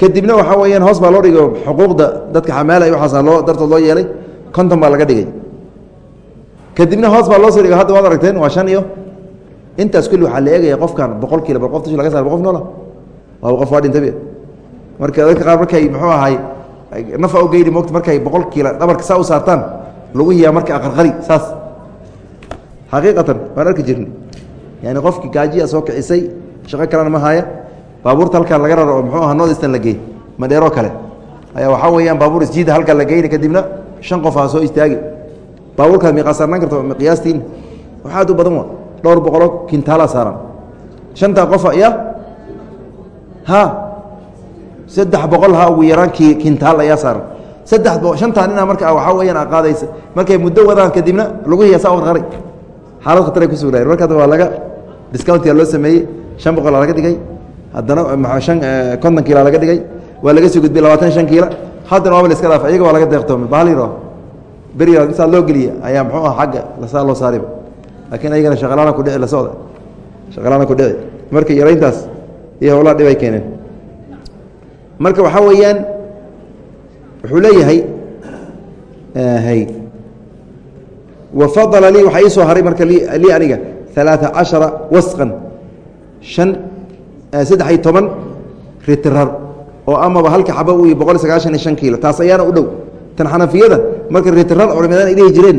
Kadibna waxaa weyaan hoos baa loo dhigo xuquuqda dadka xamaala waxaasa loo dartood loo yeelay konton baa laga dhigay. Kadibna hoos baa loo soo dhiga hadda waad aragteen waa shan iyo intaas kulli waxaa la eegaya qofkan boqol kiilo bal qof tushi laga saar qof noola. Waaba qof waa dhintabi marka dadka qaar markay muxuu ahay nafa u geyni mogta markay boqol kiilo dhabarka saa u saartaan lagu hiyaa marka aqarqari saas. Xaqiiqatan waan arki jirni yani qofkii gaajiya soo kicisay shaqo kalena ma haya baabuurta halkaan laga raro muxuu aha northstan la geey madheeroo kale. Ayaa waxaa weeyaan baabuur isjiida halkaan la geyni kadibna shan qof ha soo istaagi. Baabuurkaad miiqaa saarnaan karto qiyaastiin waxaa aad u badan wa dhowr boqoloo kintaalaa saaran. Shantaa qofa ya ha saddex boqol ha ugu yaraan ki kintaal ayaa saaran. Saddex shantaa nina marka waxaa weyaan a qaadaysa. Markay muddo wadaan kadibna lagu hiya saa qarqaray xaalad khataray ku sugnaayeen marka waa laga discountiga loo sameeyey shan boqolaa laga dhigay haddana an konton kiila laga dhigay waa laga soo gudbiyey labaatan shan kiila. Haddana waaba la iska dhaaf iyaga waa laga deeqtoomay. Bahaliro beriya intaa loo geliya ayaa muxuu ah agga lasaa loo saariba. Laakiin ayagana shaqalaana ku dhici la socda. Shaqalaana ku dhici. Marka yarayntaas iyo howlaha dhib ay keeneen. Marka waxaa weeyaan wuxuu leeyahay hy wafadala lii waxaa ii soo haray marka lii aniga alaaa cashara wasqan an saddex iyo toban ritirar oo amaba halka xaba u boqol sagaashan iyo shan kiilo. Taas ayaana u dhow. Tan xanafiyada marka ritirar culimadaan ay dhihi jireen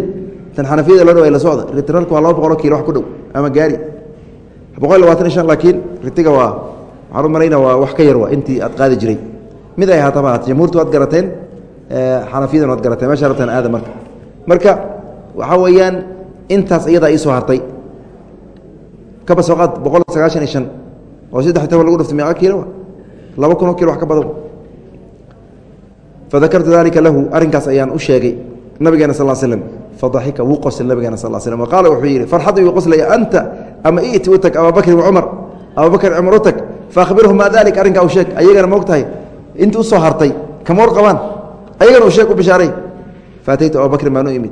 tan xanafiyada loo dhawa la socda ritirarka waa laba boqolo kiilo wax ku dhow ama gaari. Boqol labaatan iyo shan laakiin ritiga waa waxaan u malayna waa wax ka yar waa intii aad qaadi jiray. Mid ay ahaataba ahaat jamhuurtu kaba soo qaad boqol sagaashan iyo shan. Oo saddex toban lagu dhuftay meeqa kiilo. Laba kunoo kilo wax ka badan. Fadakartu dalika lahu arrinkaas ayaan u sheegay nabigeena sal slm fadaxika wuu qosl nabigeena sal slm qaala wuxuu yidhi farxadu igu qoslaya anta ama iti u tag ababakrin wacumar cumar. U tag faahbirhum maa dalik arrinkaa u sheeg ayagana maog tahay inta u soo hartay kama war qabaan. Ayagana u sheeg u bishaaray. Faataytu abubakrin baan u imid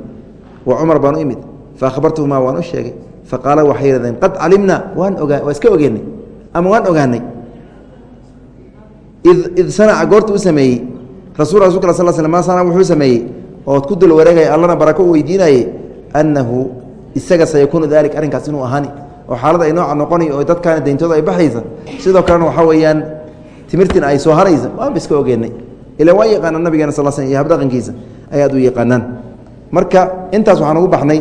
wa cumar baan u imid. Faahbartuhumaa waan u sheegay faqaala waxay yidhahdeen qad calimna waan ogaa waa iska ogeennay ama waan ogaanay id sanaca goorta u sameeyey rasul rasulka sal sl ma sana wuxuu sameeyey ood ku dul wareegaya allana barako u weydiinayey annahu isaga sayakuunu dalik arrinkaas inuu ahaani. Oo xaalada ay nooca noqonay oo dadkaana dayntooda ay baxaysa. Sidoo kalena waxaa weeyaan timirtiina ay soo haraysa waanba iska ogeennay. Ila waa yaqaanaan nabigeena sal sl iyo habdhaqankiisa ay aad u yaqaanaan. Marka intaas waxaan ugu baxnay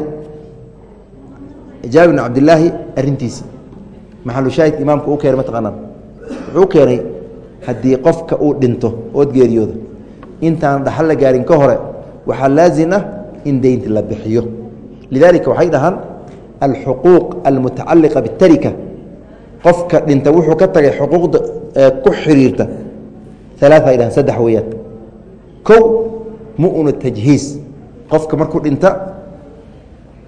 jaabir bn cabdilaahi arrintiisi. Maxalushaahid imaamka u keenay mataqaanaan wuxuu keenay haddii qofka uu dhinto ood geeriyoodo intaan dhaxal la gaarin ka hore waxaa laazim ah in deynta la bixiyo. Lidaalika waxay dhahaan alxuquuq almutacaliqa bitarika qofka dhinta wuxuu ka tagay xuquuqda ku xiriirta alaaa ay dhahaan saddex weeyaan. Kow mu'nu tajhiis. Qofka markuu dhinta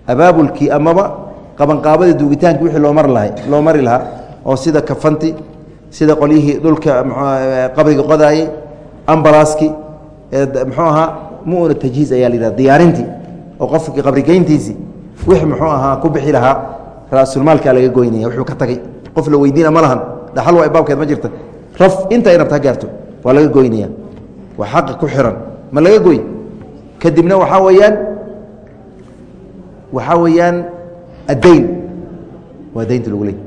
abaabulkii amaba qabanqaabadii duugitaankii wixii loo mari lahay loo mari lahaa oo sida kafanti sida qolyihii dhulka qabriga qodaayey ambalaaskii muxuu ahaa mu'nu tajhiis ayaa la yidhaha diyaarintii oo qofkii qabrigeyntiisii wix muxuu ahaa ku bixi lahaa ra-sulmaalkaa laga goynaya wuxuu ka tagay. Qof la weydiina ma lahan dhaxal waa baabkeed ma jirta raf inta ay rabta ha gaarto waa laga goynaya. Waa xaqa ku xiran. Ma laga goy kadibna waxaa weeyaan waxaa weeyaan addayn waa daynta lagu leeyay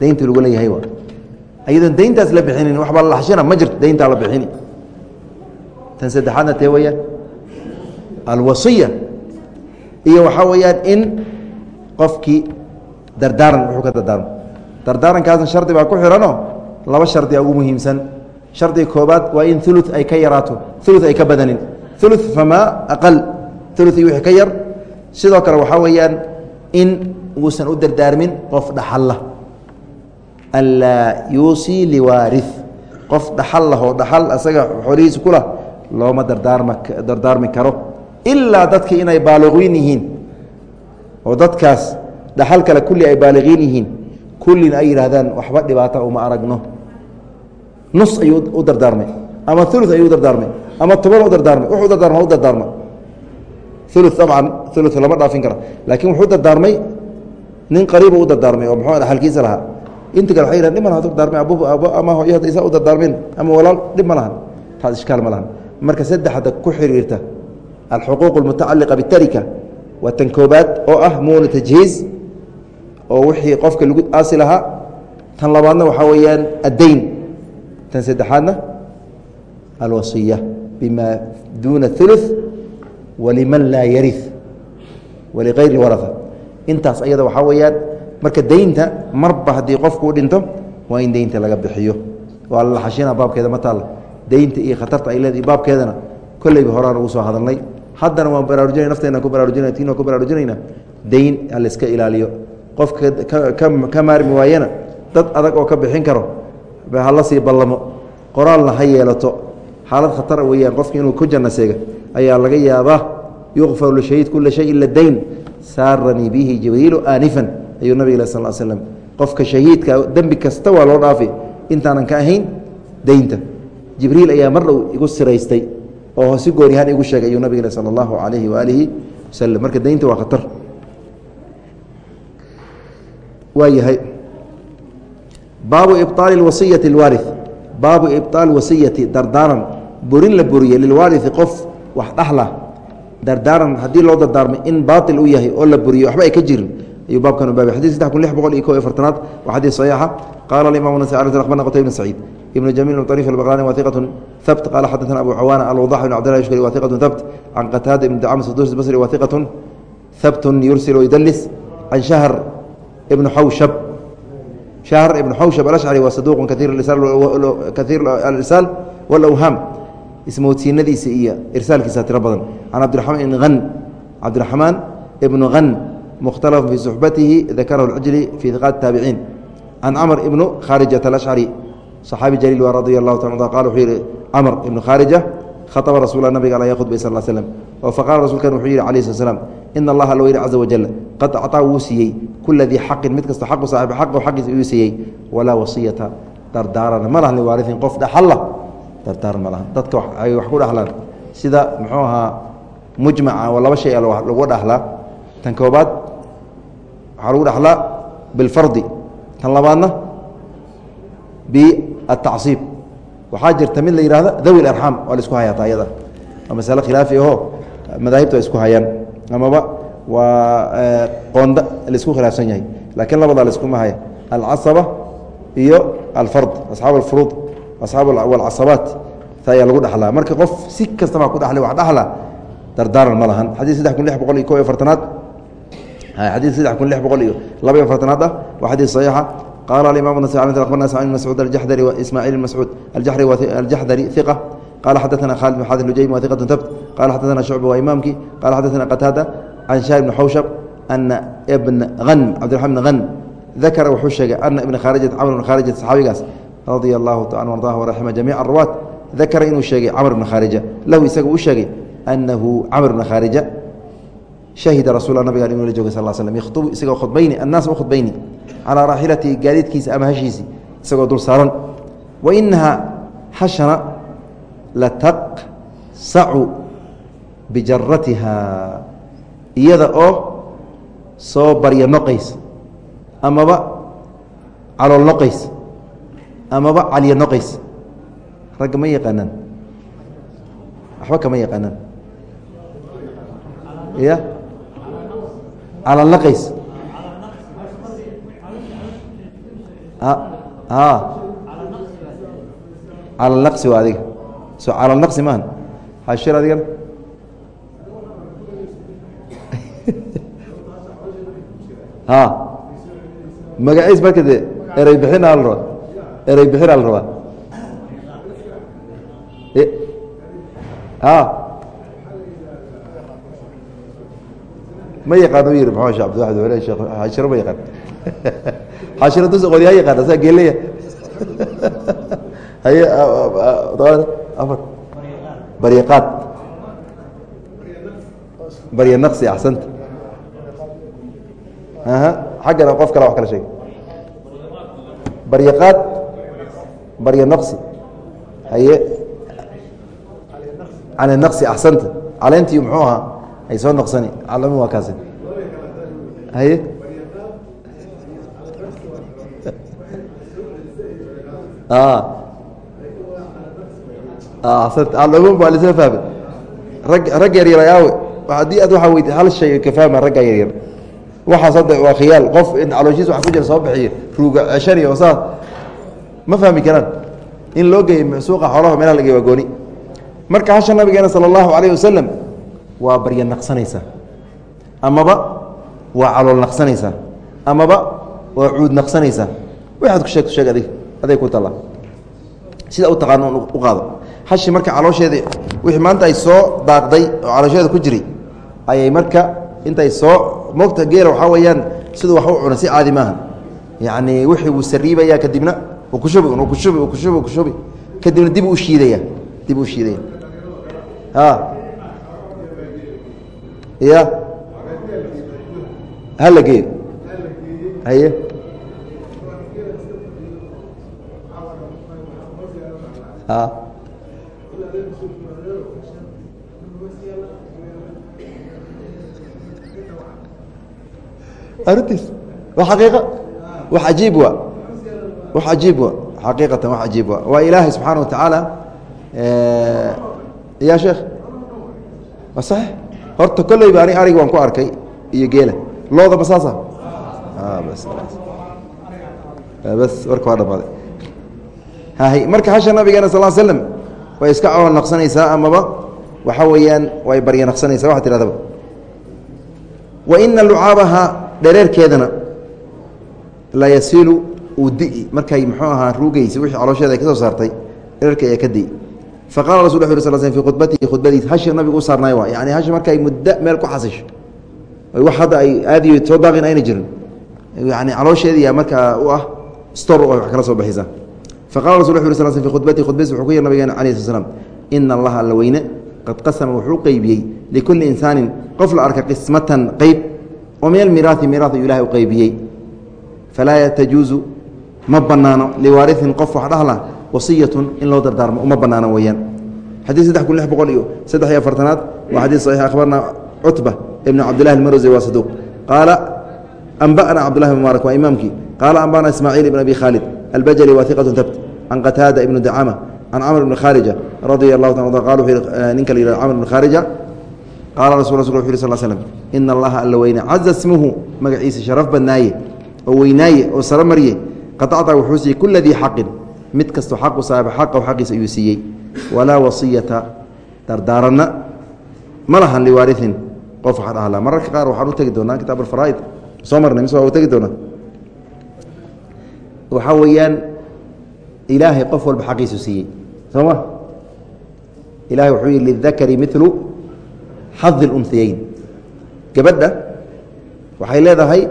daynta lagu leeyahay waa ayadoon dayntaas la bixinin waxbaa la laxshina ma jirto dayntaa la bixini tan saddexaadna tee weeyaan alwasiya iyo waxaa weeyaan in qofkii dardaaran wuxuu ka dardaarmo dardaarankaasna shardi baa ku xihanoo laba shardia ugu muhiimsan shardiga koobaad waa in ulu ay ka yaraato ulu ay ka badanin ulu famaa aqal ulu wixii ka yar sidoo kale waxaa weeyaan in uusan u dardaarmin qof dhaxalla. Anlaa yuusii liwaari qof dhaxal lahoo dhaxal asaga xoolihiisa ku lah looma dardaarmi karo. Ilaa dadkii inay baaliqiin yihiin. Oo dadkaas dhaxal kale kulli ay baaliqiin yihiin. Kullina ay yidhaahdaan waxba dhibaata uma aragno. Nus ayuu u dardaarmay. Ama ulu ayuu dardaarmay. Ama toban u dardaarmay. Wuxuu dardaarma u dardaarma ulu dabcan ulu lama dhaafin kara laakiin wuxuu dardaarmay nin qariibu u dardaarmay oo muxuu dhaxalkiisa lahaa. Inta kale yidhahan dhib ma laha dardaarmay abu ama hooyo hadda isaa u dardaarmeen ama walaal dhib ma lahan. Taas ishkaal ma lahan. Marka saddexda ku xiriirta alxuquuq almutacaliqa bitarika waa tan koobaad oo ah muuna tajhiiz oo wixii qofka lagu aasi lahaa. Tan labaadna waxaa weeyaan addayn. Tan saddexaadna alwasiya bima duuna ulu waliman laa yari waligayri waraa intaas ayada waxaa weeyaan marka deynta marba haddii qofku u dhinto waa in deynta laga bixiyo. Waa la xashina baabkeeda ma taalla. Deynta iyo khatarta ay leedahay baabkeedana kolleyba horaan ugu soo hadalnay. Haddana waan baraarujinay nafteena ku baraarujinay tiin waan ku baraarujinayna deyn halayska ilaaliyo. Qofka ka maarmi waayana dad adag oo ka bixin karo hala sii ballamo. Qoraalna ha yeelato xaalad khatara weeyaan qofki inuu ku janna seega ayaa laga yaabaa yuqfaru lishahiid kula shay ila dayn saaranii bihi jibriilu aanifan ayuu nabig sal slm qofka shahiidka dembi kasta waa loo dhaafi intaanan ka ahayn deynta jibriil ayaa mar dhow igu siraystay oo si gooryahaan igu sheegay ayuu nabig sal allahu alayhi waalihi waslm marka deynta waa khatar. Waa yahay baabu ibaali wasiyati اlwaari baabu ibطaali wasiyati dardaaran borin la boriye lilwaarii qof wax dhexla dardaaran haddii loo dardaarmay in baail u yahay oo la boriye waxba ay ka jirin. Ayuu baabkan ubaabay xadii saddex kun lix boqol iyo ko iyo afartanaad waa xadiis saxiixa. Qaala alimam nasa akhbarna qutay bn saciid ibn jamiil bn ariif albaqrani wahiqatu habt qaala abu cawaana alwadax ibn cabdillah yushkari wahiqatu habt can qataada ibn dacams duus basri wahiqatu habtun yursil yudalis can shahr ibn xawshab shahr ibn xawshab alashcari waa saduuqun kaiir kaiir alirsaal walawhaam ismoodsiinadiisa iyo irsaalkiisa tiro badan can cabdiramaan ibn an cabdiraxmaan ibnu han mukhtalafun fii suxbatihi dakarahu اlcijli fii iqaat taabiciin can camr ibnu khaarijata alashcari صaxaabi jaliil waa radia allahu ta qala wuxuu yihi camr ibnu khaarija khaطba rasul nabiga ala khudbay sal slm oo faqala rasulkan wuxuu yihi alayh slat slam ina allaha loo yihi caza wajal qad acطaa wuu siiyey kula dii xaqin mid kasta xaqu saaxib xaqo xaqiisa uu siiyey walaa wasiyata dardaarana ma lahan liwaariin qof dhaxalla dardaaran ma lahan dadka ay wax ku dhaxlaan sida muxuu ahaa mujmaca oo laba shay lagu dhaxlaa tan koobaad waxaa lagu dhaxlaa bilfardi. Tan labaadna biatacsiib waxaa jirta mid la yihahdo dawi larxaam waa la isku hayaata ayada waa masale khilaafi aho madaahibta ay isku hayaan. Amaba waa qoonda la isku khilaafsan yahay. Laakiin labadaa laiskuma haya alcasaba iyo alfard asxaab alfuruud asaab alcasabaat ayaa lagu dhalaa marka qof si kastaba ku dhali wa dhla dardaaran ma lahan. Xadii saddex kun lix boqol iyo ko iyo afartanaad xadii saddex kun lix boqol iyo laba iyo afartanaad ah waa xadii saxiixa. Qaala alimaam nasa abarna sacid mascuud aljadari ismaaciil mascuud aljaxdari iqa qala xadaana khaalid bn xaadi lujaym wa iqatun tabt qala xadaana shucba waa imaamkii qala xadaana qataada can shaar bni xawshab ana bn an cabdiraxman bn han dakara wuxuu sheegay ana ibna khaarijat camr bn khaarijat saxaabigaas radia allahu taala ardah waraxima jamiic aruwaat dakara inuu sheegay camr bn khaarija lahu isaga u sheegay anahu camr bn khaarija shahida rasul nabiga inuu la joogay sal slm yakhtubu isagoo khudbayni annaas u calaa raaxilatihi gaadiidkiisa ama hashiisi isagoo dul saaran. Wa inahaa hashana lataqsacu bijaratiha iyada oo soo barya noqays amaba calool noqays amaba calya noqays. Ragga ma yaqaanaan waxba kama yaqaanaan ya calal naqays calal naqsi waa adiga. So calal naqsi maahan. Hashir adigana [laughs] ha. Magaciis marka dee erey bixina la rabaa erey bixina la rabaa ma yaqaan [laughs] u yihi mxu shee abdiwaxid wale shekh xashiro ma yaqaan? Xashiro dus qolyaa yaqaan asaa geeleya [laughs] haye afar. Baryaqaad barya naqsi axsanta aha. Xaggana qof kale wax kala sheeg. Baryaqaad barya naqsi. Haye. Cali naqsi axsanta caleentii muxuu ahaa? Ay soo noqsani calami waa kaasi. Haye. Calum baa lisla fahmay rag rag yar yar aawe haddii aad waxaa weydi hal shay ka fahma ragga yar yar. Waxaas hadda waa khiyaal. Qof in calooshiis wax ku jira soo bixiyo ruuga ceshani oo saas ma fahmi karaan in loo geeyo suuqa xoolaha meelaha lagey waa gooni. Marka hasha nabigeena sala allahu calayh wasalam waa barya naqsanaysaa amaba waa calool naqsanaysaa amaba waa cuud naqsanaysaa waxaad ku sheegto sheeg adig aday ku talla sida u taqaano u qaado. Hashi marka caloosheeda wixii maanta ay soo daaqday oo caloosheeda ku jiray ayay marka intay soo mogta geela waxaa weeyaan siduu wax u cuna si caadi maaha. Yacni wixii wuu sariibaya kadibna kushubi kadibna dib u shiidaya dib u shiidaya ya hala geeyo haye arintiis waa xaqiiqa wax cajiib wa wax cajiib wa xaqiiqatan wax cajiib wa. Waa ilaahay subxaana wa tacaala ya sheekh waa saxiix. Horta kolleyba ani ariga waan ku arkay iyo geela. Looda basaasa bas bas. Warka waa dhamaaday hahay marka hasha nabigeena sal slam way iska calool naqsanaysaa amaba waxa weeyaan way barya naqsanaysaa waxaa tihahdaba wa ina lucaabaha dhereerkeedana la yasiilu di'i markay muxuu ahaa ruugaysa wixii caloosheeda ay ka soo saartay dhereerka ayaa ka di'i faqala rasul ll sl sl fi khudbatihi khudbadiis hashi nabigu u saarnaay waa. Yani hashi markay muddo meel ku xasisho. Wax hadda ay aadiyo soo daaqin ayna jirin. Yani caloosheediyaa markaa u ah stor oo wax kala soo baxaysa. Faqala rasul ll sl fi khudbatihi khudbadiis wuxuu ku yiri nabigeena alayh sl slam ina allaha alla qad qasama wuxuu qeybiyey likulli insaanin qof la arka qismatan qeyb oo min almiraai miraah uu ilahay u qeybiyey falaa tajuuzu ma banaano liwaariin qof wax dhahla wasiyatun in loo dardaarmo uma banaano weyaan xadii saddex kun lix boqol iyo saddex iyo afartanaad waa xadii saxiix akhbarna cutba ibn cabdillahi almarwsi waa saduuq qaala anba'na cabdullahi bn mubaarak waa imaamkii. Qaala anba'na ismaaciil ibn abi khaalid albajali waa iqatu tabt can qataada ibnu dacama can camr ibni khaarija radia allahu ta qal ninka la yihah camr ibn khaarija qaala rasul rasul wuxu yh sl slm ina allaha alla weyne caza smuhu magaciisa sharaf badnaaye oo weynaaye oo saro qaطacta wuxuu siiyey kula dii xaqin. Mid kastoo xaqu saaxiba xaqahu xaqiisa ayuu siiyey. Walaa wasiyata dardaaranna ma lahan liwaariin qof waxaa dhahlaa mararka qaar waxaan u tegi doonaa kitaab alfaraaid soo marnay mise waa u tegi doonaa? Waxaa weeyaan ilaahay qof walba xaqiisu siiyey. Soo ma? Ilahay wuxuu yihi lidakari milu xadi اlunhiyeyn gabadha waxay leedahay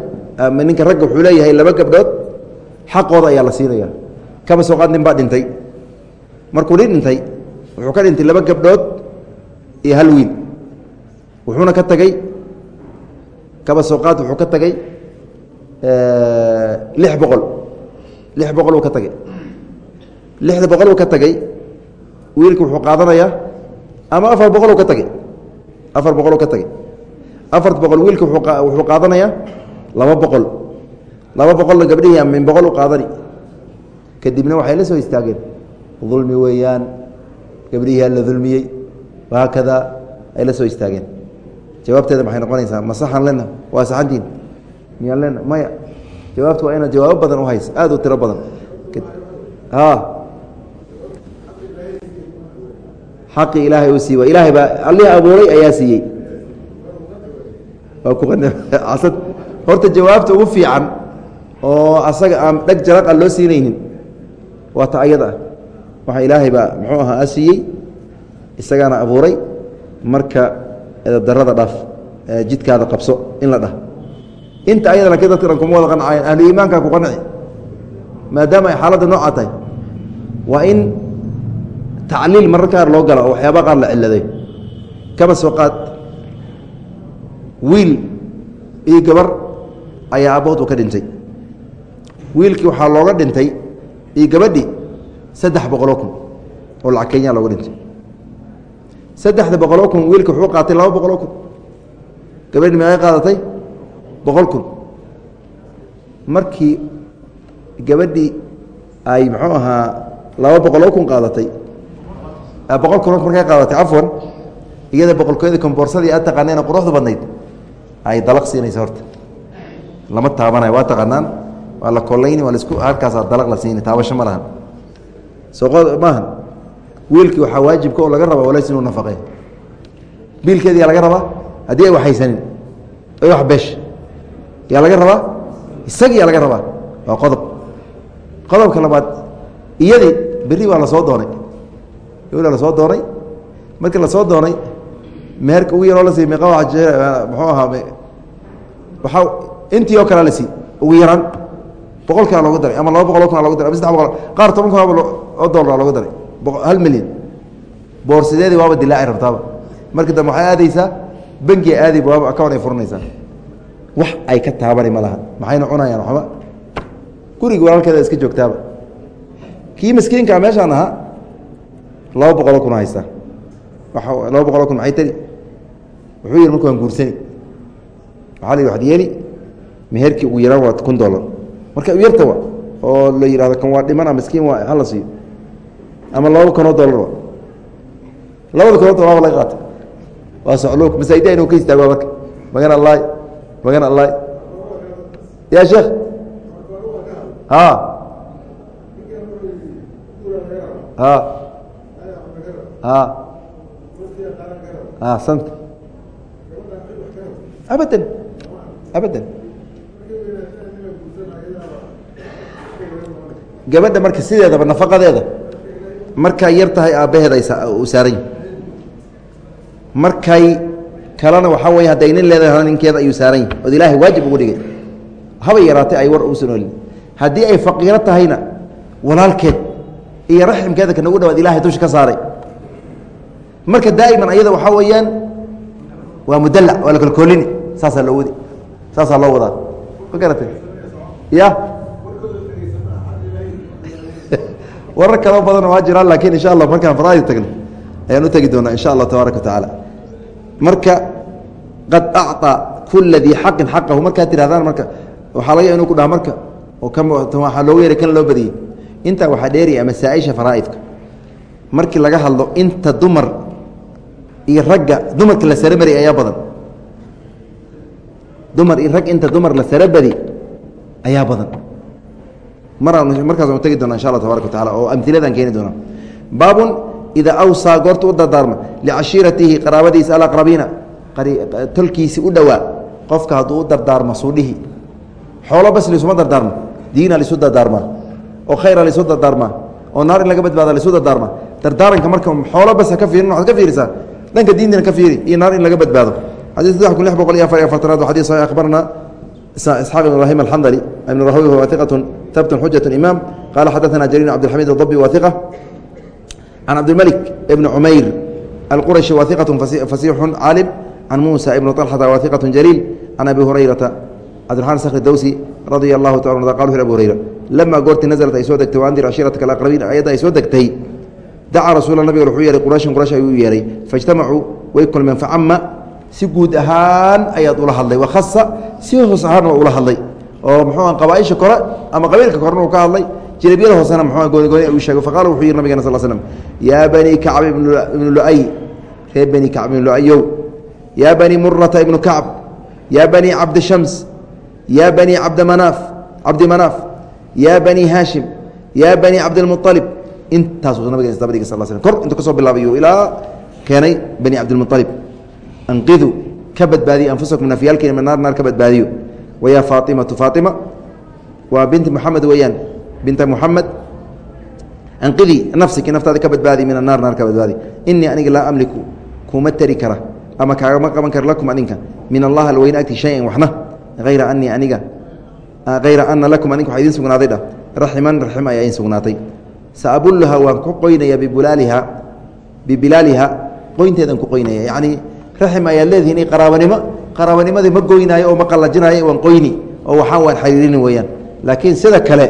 ninka ragga wuxuu leeyahay laba gabdhood xaqooda ayaa la siinaya kaba soo qaad nin baa dhintay. Markuu nin dhintay wuxuu ka dhintay laba gabdhood iyo hal wiil. Wuxuuna ka tegey kaba soo qaad wuxuu ka tegey lix boqol. Lix boqol uu ka tegey lixda boqol uu ka tegey wiilka wuxuu qaadanayaa ama afar boqol uu ka tegey afar boqol uu ka tegey afarta boqol wiilka wuxuu qaadanayaa laba boqol laba boqolna gabdhihii min boqol u qaadani. Kadibna waxay la soo istaageen dulmi weeyaan gabdhihiiaa la dulmiyey. Wahaakada ay la soo istaageen. Jawaabteeda maxay noqonaysaa? Ma saxan lena? Waa saxantiin. Miyaan lena? Maya. Jawaabtu waa inaad jawaabo badan u haysa. Aada u tiro badan. Xaqii ilaahay uu siiy ilaahay baa allihii abuuray ayaa siiyey. [laughs] Horta jawaabta ugu fiican oo asaga aan dheg jaraq loo siinaynin. Waa ta ayada. Ah waxa ilaahay baa muxuu ahaa a siiyey isagaana abuuray. Marka darada dhaaf jidkaada qabso in la dhah. Inta ayada laakiin dadka kuma wada qancayan ahlu iimaankaa ku qanci. Maadaama ay xaaladda noocaa tahay. Waa in tacliil marar qaar loo gala oo waxyaaba qaar la ciladay kaba soo qaad. Wiil iyo gabar ayaa abood u ka dhintay wiilkii waxaa looga dhintay iyo gabadhii saddex boqoloo kun oo lacag kenya looga dhintay. Saddexda boqoloo kun wiilka wuxuu qaatay laba boqoloo kun. Gabadhii meeqay qaadatay? Boqol kun. Markii gabadhii ay muxuu ahaa laba boqoloo kun qaadatay boqol kun markay qaadatay cafwan iyada boqolkeeda komboorsadii aad taqaaneen quruxda badnayd ay dalaq siinaysa horta. Lama taabanayo waa taqaanaan waa la kolayni waa lasku halkaasaa dalaq la siini taabasho ma lahan. Soqod maaha wiilkii waxaa waajibka oo laga rabaa walays inuu nafaqee biilkeeda yaa laga rabaa? Haddii ay waxaysanin ay wax beesh. Yaa laga rabaa? Isagii yaa laga rabaa. Waa qodob. Qodobka labaad iyadii berri waa la soo doonay. La la soo doonay. Markii la soo doonay meherka ugu yaroo la siiy meeqa muxuu ahaa intii oo kalea la sii ugu yaraan boqol kana daray ama laba boqoloo kuna logu daray ama saddex boqol qaar toban kun oo dollar loogu daray. Hal milyan boorsideedii waaba dilaaci rabtaaba. Marka dambe waxay aadaysaa bengiga aadayba waaba account ay furanaysaa. Wax ay ka taabani ma laha. Maxayna cunayaan waxba? Guriga walaalkeeda iska joogtaaba. Kii miskiinkaa meeshaan ahaa laba boqoloo kun haystaa laba boqoloo kun maxay tari wuxuu yihi marka waan guursani waxaa la yidhi waxad yeeli meherkii ugu yaraan waa kun dollar marka yarta oo la yidhahdo kan waa dhimana miskiin waa hala siiyo ama laba kunoo dollar wa. Labada kunoo dollar waaba laga qaata waa socluug masaajida inuu ka istaago marka. Magan allahi magan allahi. Ya sheekh ha. Ha. Ha sant. Abadan. Abadan gabadha marka sideedaba nafaqadeeda markay yar tahay aabbaheed ay u saaran yihi markay kalena waxaa weeye hadday nin leedahay ninkeeda ayuu saaran yahi ood ilaahay waajib ugu dhigay. Habay yaraatay ay war uusan olin haddii ay faqiiro tahayna walaalkeed iyo raximkeeda ka nagu dhawaad ilahay dusha ka saaray. Marka daa'iman ayada waxaa weeyaan waa mudalac waa la kolkoolini saasaa loo wadi saasaa loo wadaa. Ma garatay ya. Warar kaloo badan waa jiraan laakiin insha allah markaan faraadi tagno ayaan u tegi doonaa insha allah tabaaraka wa marka qad acطaa kula dii xaqin xaqahu. Markaad tirahdaan marka waxaa laga inu ku dhaha marka oo waxaa loogu yeehay kan loo badiyey intaa waxaa dheeriya masaaisha faraa'idka. Markii laga hadlo inta dumar iyo ragga dumarka la sarabari ayaa badan. Dumar iyo rag inta dumar la sarabadi ayaa badan. Markaas aan tegi doona insha allah tabaraka wa tacala oo amhiladaan keeni doona baabun idaa awsaa goorta u dardaarma licashiiratihi qaraabadiisa alaqrabiina. Tolkiisi u dhowaa. Qofka hadduu u dardaarmo suudhihi xoolo bas laisuma dardaarmo diina laisu dardaarmaa oo khayra laisu dardaarmaa oo naar in laga badbaada laisu dardaarmaa dardaaranka marka xoolo bas ha ka fiirin waxaad ka fiirisaa? Dhanka diintina ka fiiri iyo naar in laga badbaado. Xadii saddex kun lix boqol iyo afar iyo afartanaad wa xadii saxiix akhbarna isxaaq ibn ibrahim alxandali ibn rahawi huwa iqatun thabtun xujat imaam qaala xadaثana jariir cabdilxamiid adabi wa iqa can cabdilmalik ibni cumayr alqurashi wa iqatun fasiixun caalim can muusa ibni طalxata wa iqatun jaliil can abi hurayrata cabdiraxmaan sakri dawsi radia allahu taala an qal abu hurayra lama goortii naزlat ay soo degtay waandir cashiirataka alaqrabiin ayadda ay soo degtay dacaa rasuula nabiga wuxuu yeehay qurayshin quraysh ayuu u yeehay faijtamacuu way kulmeen facama si guud ahaan ayaad ula hadlay. Wakhasa si hoos ahaan waa ula hadlay. Oo muxuu qabaaisha kore ama qabiilka korena uu ka hadlay jilabyada hoosena muxuu goonigooni uu sheegay. Faqala wuxuu yihi nabigena sal slm yaa bani kacb ibnu lu'ay. Reer bani kacb ibnu lu'ayow yaa bani murata ibnu kacb. Yaa bani cabdishams yaa bani cabdimanaaf cabdi manaaf. Yaa bani haashim. Yaa bani cabdilmualib intaasuu nabig dabadhiga sal sl kor intuu ka soo ilaa keenay bani cabdilmualib anqiduu ka badbaadiyo anfusakum nafyaalkiina min naar naar ka badbaadiyo wayaa faaimatu faaima waa binti muxamed weeyaan binta muxamed anqidii nafsiki naftaada ka badbaadi min annaar naar ka badbaadi inii aniga laa amliku kuma tari kara ama kaagama qaban kara lakum adinka min allah alweyne agti shayan waxna ayra anii aniga hayra ana lakum adinka waa idin sugnaaday dhah raximan raxim ayaa idin sugnaatay saabulluha waan ku qoynaya bibulaaliha bibilaaliha qoynteedan ku qoynaya yacni raxim ayaad leedihiin qaraabanimo qaraabanimadii ma goynaayo oo ma qallajinaayo waan qoyni oo waxaan waan xariirini weeyaan. Laakiin sida kale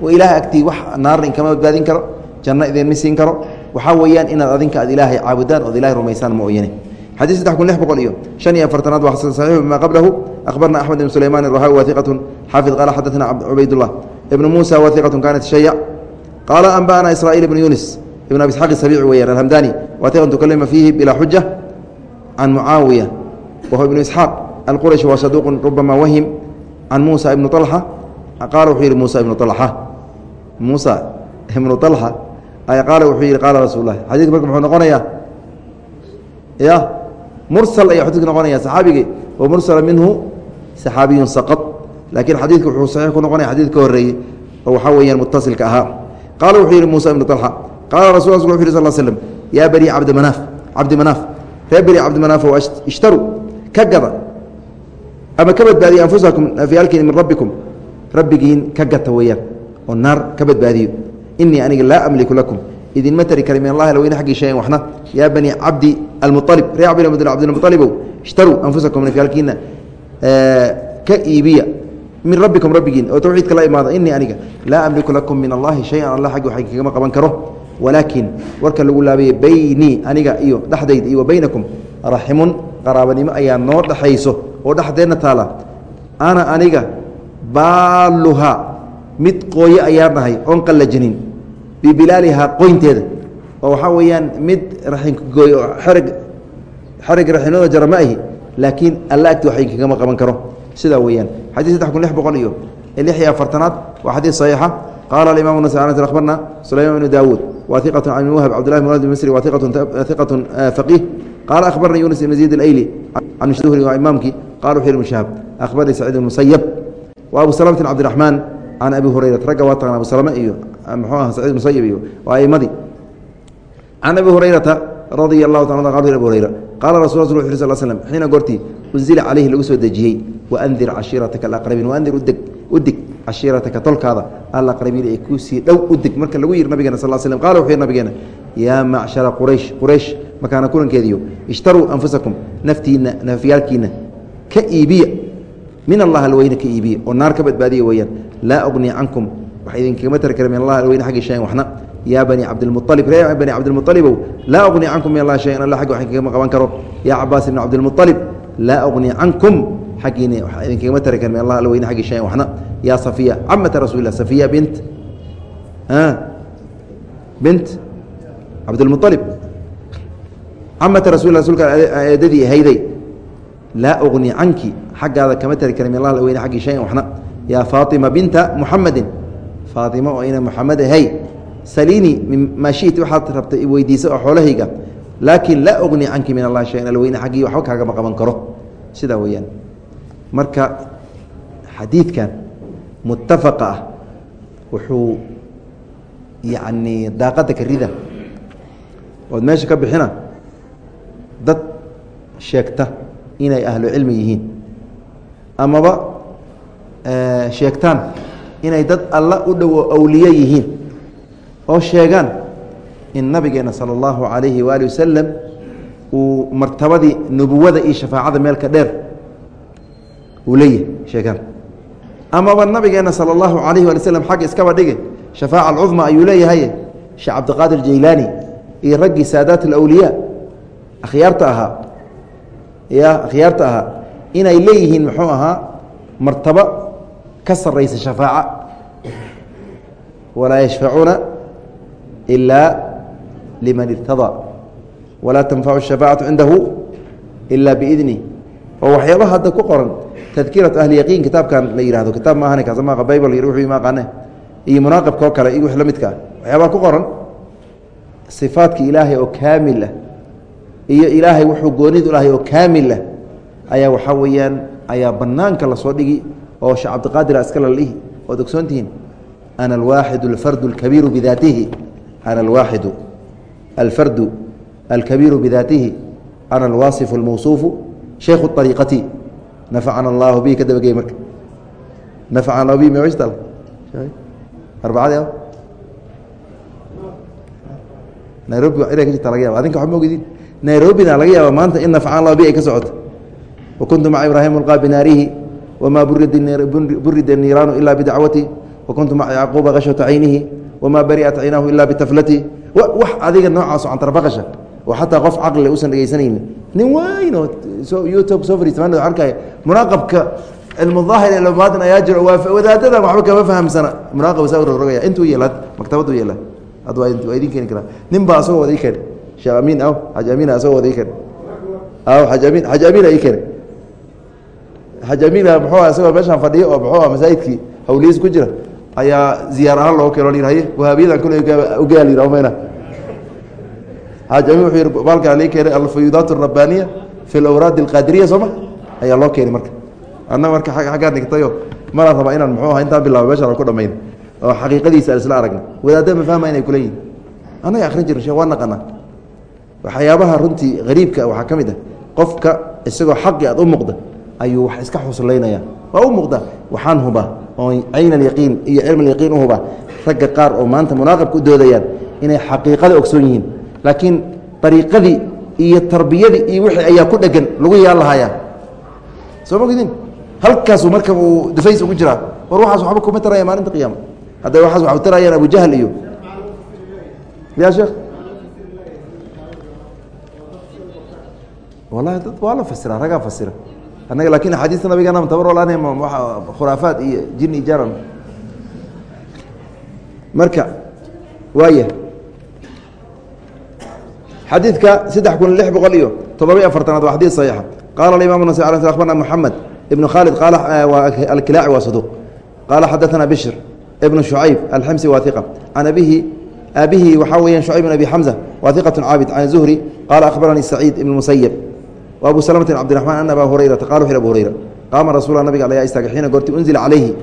ilaahay agtii wax naarna inkama badbaadin karo janno idinma siin karo waxaa weeyaan inaad adinka aad ilaahay caabudaan ood ilahay rumaysaan ma oyane xadii saddex kun lix boqol iyo shan iyo afartanaad waa saxiixu bima qablahu. Akhbarna axmed ibn sulayman arahawi wahiqatun xaafid qaala xadaثna cubaydullah ibnu muusa wahiqatun kanat shayac qaala anba'ana israa'iil ibnu yunis. Ibn abi isxaaq sabiici weeyaan alhamdani tukalima fiihi bilaa xuja can mucaawiya wahuwa ibnu isxaaq alqurashi waa saduuqun rubama wahim can muusa ibnu alxa qaala wuxuu yihi muusa ibnu alxa muusa ibnu alxa ay qaala wuxuu yihi qaala rasuul lah xadiidka marka muxuu noqonayaa ya mursal ayaa xadiidka noqonaya saxaabigii wa mursala minhu saxaabiyun saqad laakiin xadiidka wuxuu saxiix ku noqonaya xadiid ka horreeyey oo waxaa weeyaan mutasilka ahaa qaala wuxuu yihi muusa ibnu alxa qaala rasul la sl u sl slm yaa banii cabdimanaaf cabdimanaaf manaaf reer beni cabdimanaaf oo ishtaruu ka gada ama ka badbaadiya anfusakum nafyaalkiin min rabbikum. Rabbigiin ka gata weeyaan oo naar ka badbaadiyo. Inii aniga laa amliku lakum. Idinma tari kara min allahi laweyne xaggii shayan waxna. Yaa bani cabdi almualib reer cabdilmualibow ishtaruu anfusakum nafyaalkiina ka iibiya. Min rabbikum rabbigiin oo tawxiidka la imaada inii aniga laa amliku lakum min allahi shayan. Alla xaggi wax kagama qaban karo walaakin warka lagu laabaya beynii aniga iyo dhexdayda iyo wa baynakum raximun qaraabanimo ayaa noo dhexayso oo dhexdeenna taala. Ana aniga baaluha mid qooye ayaa nahay oon qallajinin bibilaalihaa qoynteeda. Oo waxaa weeyaan mid raxinkagooy oo xereg xereg raxinooda jara ma ahi laakiin alla agti wax inkagama qaban karo. Sidaa weeyaan xadii saddex kun lix boqol iyo lix iyo afartanaad waa xadiid saxiixa qaala alimaam nas akhbarna sulayman bnu daawuud wa iqatu can wahb cabdillahi bn walid misri wa iqatu faqiih qaala akhbarna yunis ibn zayd alayli can mshduhri waa imaamkii qala wuxu yhi mushahab akhbarnii saciid bn musayab wa abu salamati cabdiraxmaan can abi hurayrat ragga waa taqan abu salame iyo muxuu ah saciid musayib iyo waa aimadii can abi hurayrata radia allahu taala qal abu hurayra qaala rasul rasul wuxu sal slm xiina goortii unzila calayhi lagu soo dejiyey waandir cashiirataka alaqrabiin waandir udeg cashiirataka tolkaada alaqrabiin ee kuusii dhow udig marka lagu yihi nabigeena sal slm qala wuxuu yihi nabigeena yaa macshara quraysh quraysh makaana kulankeediyo. Ishtaruu anfusakum naftiina nafyaalkiina ka iibiya. Min allah alweyne ka iibiya. Oo naar ka badbaadiya weeyaan. Laa ugnii cankum wax idinkagama tari allah alweyne xaggi shayan waxna. Yaa bani cabdilmualib ree bani cabdilmualibow laa ugni cankum min allah shayan alla xagg wax inkagama qaban karo. Yaa cabaas ibn cabdilmualib laa ugni cankum xaggiina wax idinkagama tari allah alla weyne xaggi shayan waxna yaa safiya camata rasuulilah safiya bint bint cabdilmualib camata rasul rasulka eedadii ahayday laa ugni canki xaggaada kama tari kara min allah alla weyne xaggii shayan waxna yaa faatima binta muxamedin faatima oo ina muxamed ahay salini maa shiti waxaad rabtay weydiisa oo xoolahayga laakin laa ugni canki min allah shayan alweyne xaggii waxba kaagama qaban karo sidaa weeyaan marka xadiidkan muttafaqa ah wuxuu yacni daaqadda ka rida. Ood meesha ka bixina dad sheegta inay ahlu cilmi yihiin. Amaba sheegtaan inay dad alla u dhowo awliye yihiin. Oo sheegaan in nabigeena sala allahu calayhi waali wasalam uu martabadii nubuwada iyo shafaacada meelka dheer uu leeyahay sheegaan amaba nabigeena sala allahu calayhi waali waslm xagga iskaba dhige shafaaca alcudma ayuu leeyahay sheekh cabdiqaadir jaylaani iyo raggii saadaat alawliyaa akhyaarta ahaa ya akhyaarta ahaa inay leeyihiin muxuu ahaa martabo ka saraysa shafaaca. Walaa yashfacuuna ilaa liman irtadaa. Walaa tanfacu shafaacatu cindahu ila biidni. Oo waxyaaba hadda ku qoran tadkiratu ahli yaqiin kitaabkan la yihahdo kitaab maahan kaasmaa bible wuxuu maaqaane iyo munaaqibka oo kale iyo wix la midka. Waxyaabaa ku qoran. Sifaadka ilaahay oo kaamil ah iyo ilaahay wuxuu goonid u lahay oo kaamil ah ayaa waxaa weeyaan ayaa banaanka la soo dhigi oo shee cabdiqaadir iska lalhihi oad ogsoontihiin ana alwaaxidu alfardu alkabiiru bidaatihi. Ana alwaaxidu alfardu alkabiiru bidaatihi. Ana alwaasifu almawsuufu. Shaykhu ariiqati nafacana allahu bi ka dabagey marka nafacana allahu bi mstal arbacadi nairobi waa inay ka jirta laga yaba adinka waxba ma nairobina laga yaaba maanta in nafcaan allah bi ay ka socoto wakuntu maca ibraahim ulqaa binaarihi wamaa burida niiraanu ila bidacwati wakuntu maca yacquuba khashwata caynihi wamaa bari'at caynaahu ila bitaflati wax adiga noocaasoo cantarfaqasha oo xataa qof caqlile usan dhegeysanayni nin weyn oo youtube soo fariistaan arkaya munaaqabka cilmudaahir ilmaadan ayaa jiro wadaadadan waxba kama fahamsana. Munaaqab saa rogrogaya intuu yeela maktabadu yeela ad waa idin keeni karaa nin baa asagoo wada i keen. Sheekh amiin aw xaj amiin asagoo wada i keen. Aw xaj amiin xaj amiina i keen. Xaj amiina muxuu isagoo meeshaan fadhiyo oo muxuu masaajidkii hawliyiis ku jira. Ayaa ziyaar ahaan looga keeno haye wahaabiyadan kule ugaal yidhah mayna xaj amiin wuxuu yidhi baalkaan lii keenay alfuyuudaat arabbaniya fi lawraad alqaadiriya sooma ayaa loo keenay marka. Anna marka aggaan dhigtayo mala raba inaan muxuu aha intaan bilaabo meeshaan ku dhamayn oo xaqiiqadiisa aan isla aragna wadaadda ma fahma inay kuleeyihin annaga akrin shee waa naqana waxyaabaha runtii hariibka waxaa ka mid ah qofka isagoo xaqi aad u muuqda ayuu wax iska xuslaynaya waa u muuqda waxaan hubaa oo cayn alyaqiin iyo cilm alyaqiin u hubaa ragga qaar oo maanta munaaqabka u doodayaan inay xaqiiqada ogsoon yihiin laakiin ariiqadii iyo tarbiyadii iyo wixii ayaa ku dhegan lagu yaalahayaa soo mogidin halkaasu marka uu dufays ugu jiraa war waxaas waxba kuma taraya maalinta qiyaama. Hadday waxaas waxu tarayaan abujahl iyo ya sheekh? Wallahi dad waa la fasira ragaa fasira. Annaga laakiin axaadiista nabigana tabar walaan khuraafaad iyo jini jaran marka waaya xadiidka saddex kun lix boqol iyo toddobiyo afartanaad waa xadid saxiixa. Qaala imam nas abarna moxamed ibnu khaalid alkilaaci waa saduuq qaala xadaana bishr ibnu shucayb alximsi waa iqa can abihi aabihi waxaa weeyaan shucayb bin abi xamza waa iqatu caabid. Can zuhri qaala akhbaranii saciid ibn musayib wa abu salamata cabdiraxmaan an abaa hurayrata qala wuxu abu hurayra. Qaama rasuula nabiga ayaa istaaga xiina goorti unzila calayhi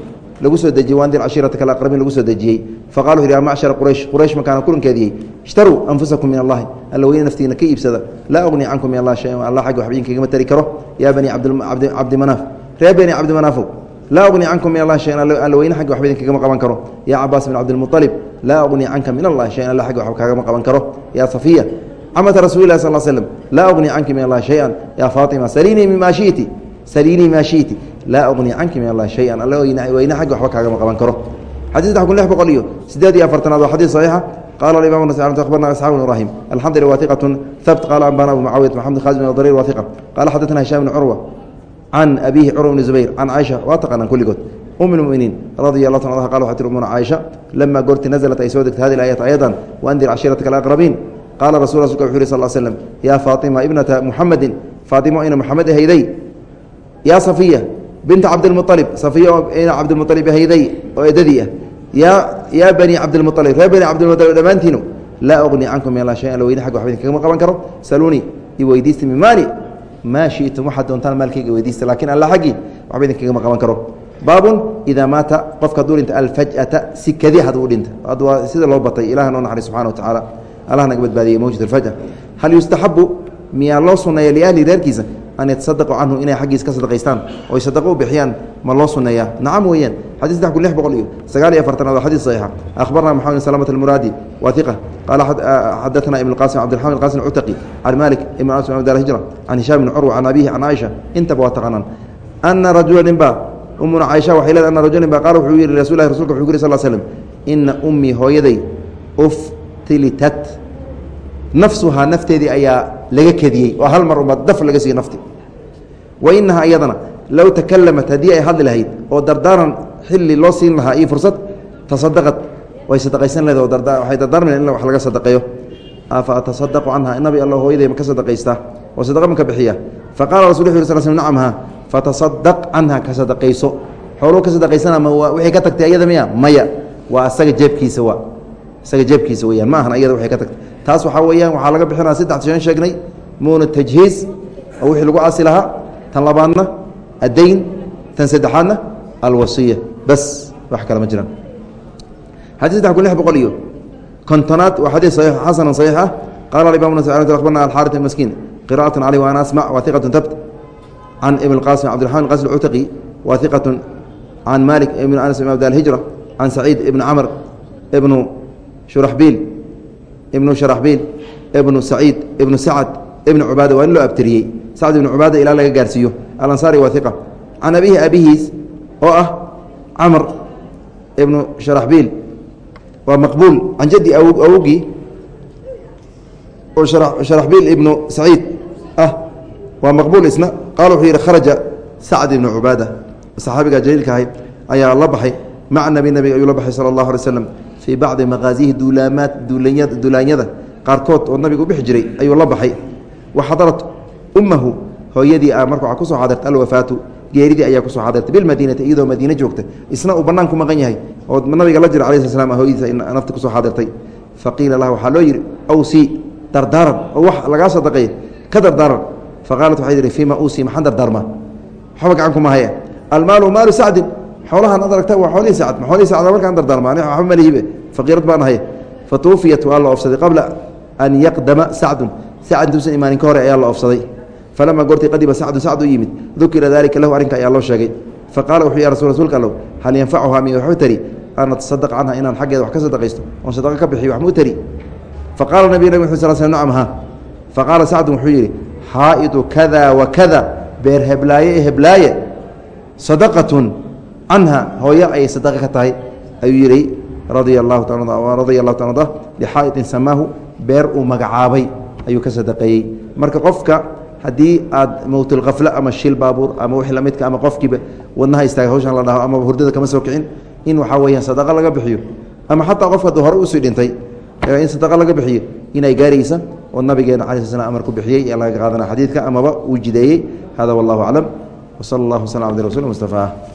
lagu soo dejiyey waandir cashiirata kale aqrabin lagu soo dejiyey. Faqala wuxu ya macshara quraysh quraysh makaana kulankeediyey ishtaruu anfusakum min allahi. Alla weyne naftiina ka iibsada. Laa ugni cankum min allah shayan. Allah xagga waxba idinkagama tari karo. Yaa bani cabdimanaaf reer bani cabdimanaafo laa ugni cankum min allah shayan. Alla weyne xagga waxba idinkagama qaban karo. Yaa cabaas bin cabdilmuطalib laa ugni canka min allahi shayan. Alla xagga waxba kaagama qaban karo. Yaa safiya. Camata rasuuli lah sal slm laa ugni canki min allahi shay-an. Yaa faatima. Saliinii mima shiti saliinii maa shiti laa ugni canki min allahi shay-an alla weyne xagga waxba kaagama qaban karo xadii saddex kun lix boqol iyo sideed iyo afartanaad waa xadiid saxiixa qala imam abarna isxaaq bn ibrahim alxamdli waiqat habt qala ambana abu mucaawiyat maxamed khaalid bin darir waiqa qala xaddatna hisham bn curwa can abihi curwa bni zubayr can caaisha waa taqaanaan kulligood um muminiin radia allah ta qal waxaa tir umuna caaisha lama goorti naزlat ay soo degtay hadi ayat ayadan waandir cashiirataka alaqrabiin qaala rasul rasulka wuxu yhi sal slm yaa faatima ibnata muxamedin faatimo ina muxamed ahayday yaa safiya binta cabdilmualib safiya cabdilmualib ahayday oo edadii ah. Yaa bani cabdilmualib reer bani cabdilmualib dhammaantiinu laa ugni cankum min la shay alla weyne xag waxba idinkagama qaban karo. Saluunii i weydiista min maali. Maa shitum waxaad doontaan maalkayga weydiista lakiin alla xaggii waxba idinkagama qaban karo. Baabun idaa maata qofka haduu dhinta alfajata si kadi haduu dhinta. Waa sida loo batay ilaha noo naxari subxana wa tacaala allah naga badbaadiyey mawjid alfajr. Hal yustaxabu miyaa loo suneeya liahli reerkiisa an yatasadaquu canhu inay xaggiisa ka sadaqaystaan oy sadaqo u bixiyaan ma loo suneeyaa. Nacam weeyaan. Xadis saddex kun lix boqol iyo sagaal iyo afartanaad waa xadis saxiixa. Akhbarna maxamed salamat almuraadi waa iqa qaala xadaثna ibn qasim cabdiraxman qasim cutaqi can malik ibn anas dar hijra can hishaam bn curwa can abihi can caaisha intaba waa taqaanaan. Ana rajula ninba umuna caaisha waxay leedahay ana rajula ninba qaala wuxuu yihi rasul lahi rasulka wuxuu ku yiri sal slm ina ummii hooyaday uftilitat nafsuhaa nafteedii ayaa laga kediyey oo hal mar uma daf laga siiyo nafti. Wa inahaa iyadana low takalamat haddii ay hadli lahayd oo dardaaran xilli loo siin lahaa iyo fursad tasadaqad way sadaqaysan lehed waxay dardaarmi in wax laga sadaqeeyo afa atasadaqu canha nabi alla hooyaday ma ka sadaqaystaa oo sadaqa ma ka bixiya? Faqala rasul wu sl sl nacam ha fatasadaq canha ka sadaqayso. Xooluu ka sadaqaysana ma wixii ka tagtay iyada miya? Maya. Waa asaga jeebkiisa waa isaga jeebkiisa weyaan ma ahan iyada waxay ka tagtay taas waxaa weeyaan waxaa laga bixinaa saddex shan sheegnay muuna tajhiiz oo wixii lagu asi lahaa tan labaadna addayn tan saddexaadna alwasiya. Bas wax kale ma jiraan. Xadii saddex kun lix boqol iyo kontonaad waa xadiis xasanan saxiix ah. Qaala imam abarna alxaarit maskiin qira'at caleyh wa ana asmac wa iqatu tabt can ibn qasim cabdiraxman qasim cutaqi wa iqatu can malik ibn anas imam da alhijra can saciid ibn camr ibnu shuraxbiil ibnu sharaxbiil ibnu saciid ibnu sacad ibnu cubaada waa in loo abtiriyey. Sacd ibnu cubaada ilaa laga gaarsiiyo. Alansaari waa iqa can abihi abihiis oo ah camr ibnu sharaxbiil waa maqbuul. Can jaddi awogii oo sharaxbiil ibnu saciid ah waa maqbuul isna. Qaala wuxuu yidhi kharaja sacd ibnu cubaada saxaabiga jaliilka ahay ayaa la baxay maca nabi nabiga ayuu la baxay sala allahu alay slam fii bacdi maqaasihi duulaamaad duulaanyada qaarkood oo nabigu u bixi jiray ayuu la baxay wa xadarat ummahu hooyadii a marka ku soo xadirtay alwafaatu geeridii ayaa ku soo xadirtay bilmadiinati iyadoo madiine joogta isna uu bannaan ku maqan yahay oo nabiga la jira alai sl slam hooyadiisa nafta ku soo xaadirtay faqiila lah waxaa loo yidhi awsii dardaaran oo wax lagaa sadaqeey ka dardaaran faqaalat waxay tihi haya almaalu maalu sacdin xoolahan ad aragta waa xoolihii sacd ma xoolihii sacda markaan dardaarma ani waxba malihibe faqiirad baan ahay. Fa waa la oofsaday qabla an yaqdama sacdun. Sacd intuusan imaanin ka hore ayaa la oofsaday falamaa goortii qadiba sacdu sacd u yimid. Dukira daalika lahu arrinka ayaa loo sheegay. Faqala wuxuu ya rasul rasuulka allow hal yanfacuhaa mi waxu tari? An atasadaq canha inaan xaggeeda wax ka sadaqaysto? Oon sadaqa ka bixiyo wax muu tari? Faqala nabiy nabig mxu sal sl nacam ha. Faqaala sacdun wuxuu yidhi xaa'idu kada wa kada beer heblaaye ee heblaaye sadaqatun canha hooyo ayay sadaqa ka tahay ayuu yidhi radia allahu radia allahu ta arda lixaa'itin samaahu beer uu magacaabay ayuu ka sadaqeeyey. Marka qofka haddii aad mowtilkafle ama shil baabuur ama wix lamidka ama qofkiiba wadnaha istaaga hawshan la dhaho ama hurdada kama soo kicin in waxaa weyaan sadaqa laga bixiyo ama xataa qofka hadduu hore u sii dhintay in sadaqa laga bixiyo inay gaaraysa oo nabigeena cala sl amar ku bixiyey ee laga qaadana xadiidka amaba uu jideeyey hada wallahu aclam wsala allah waslam abdi rasul mustafa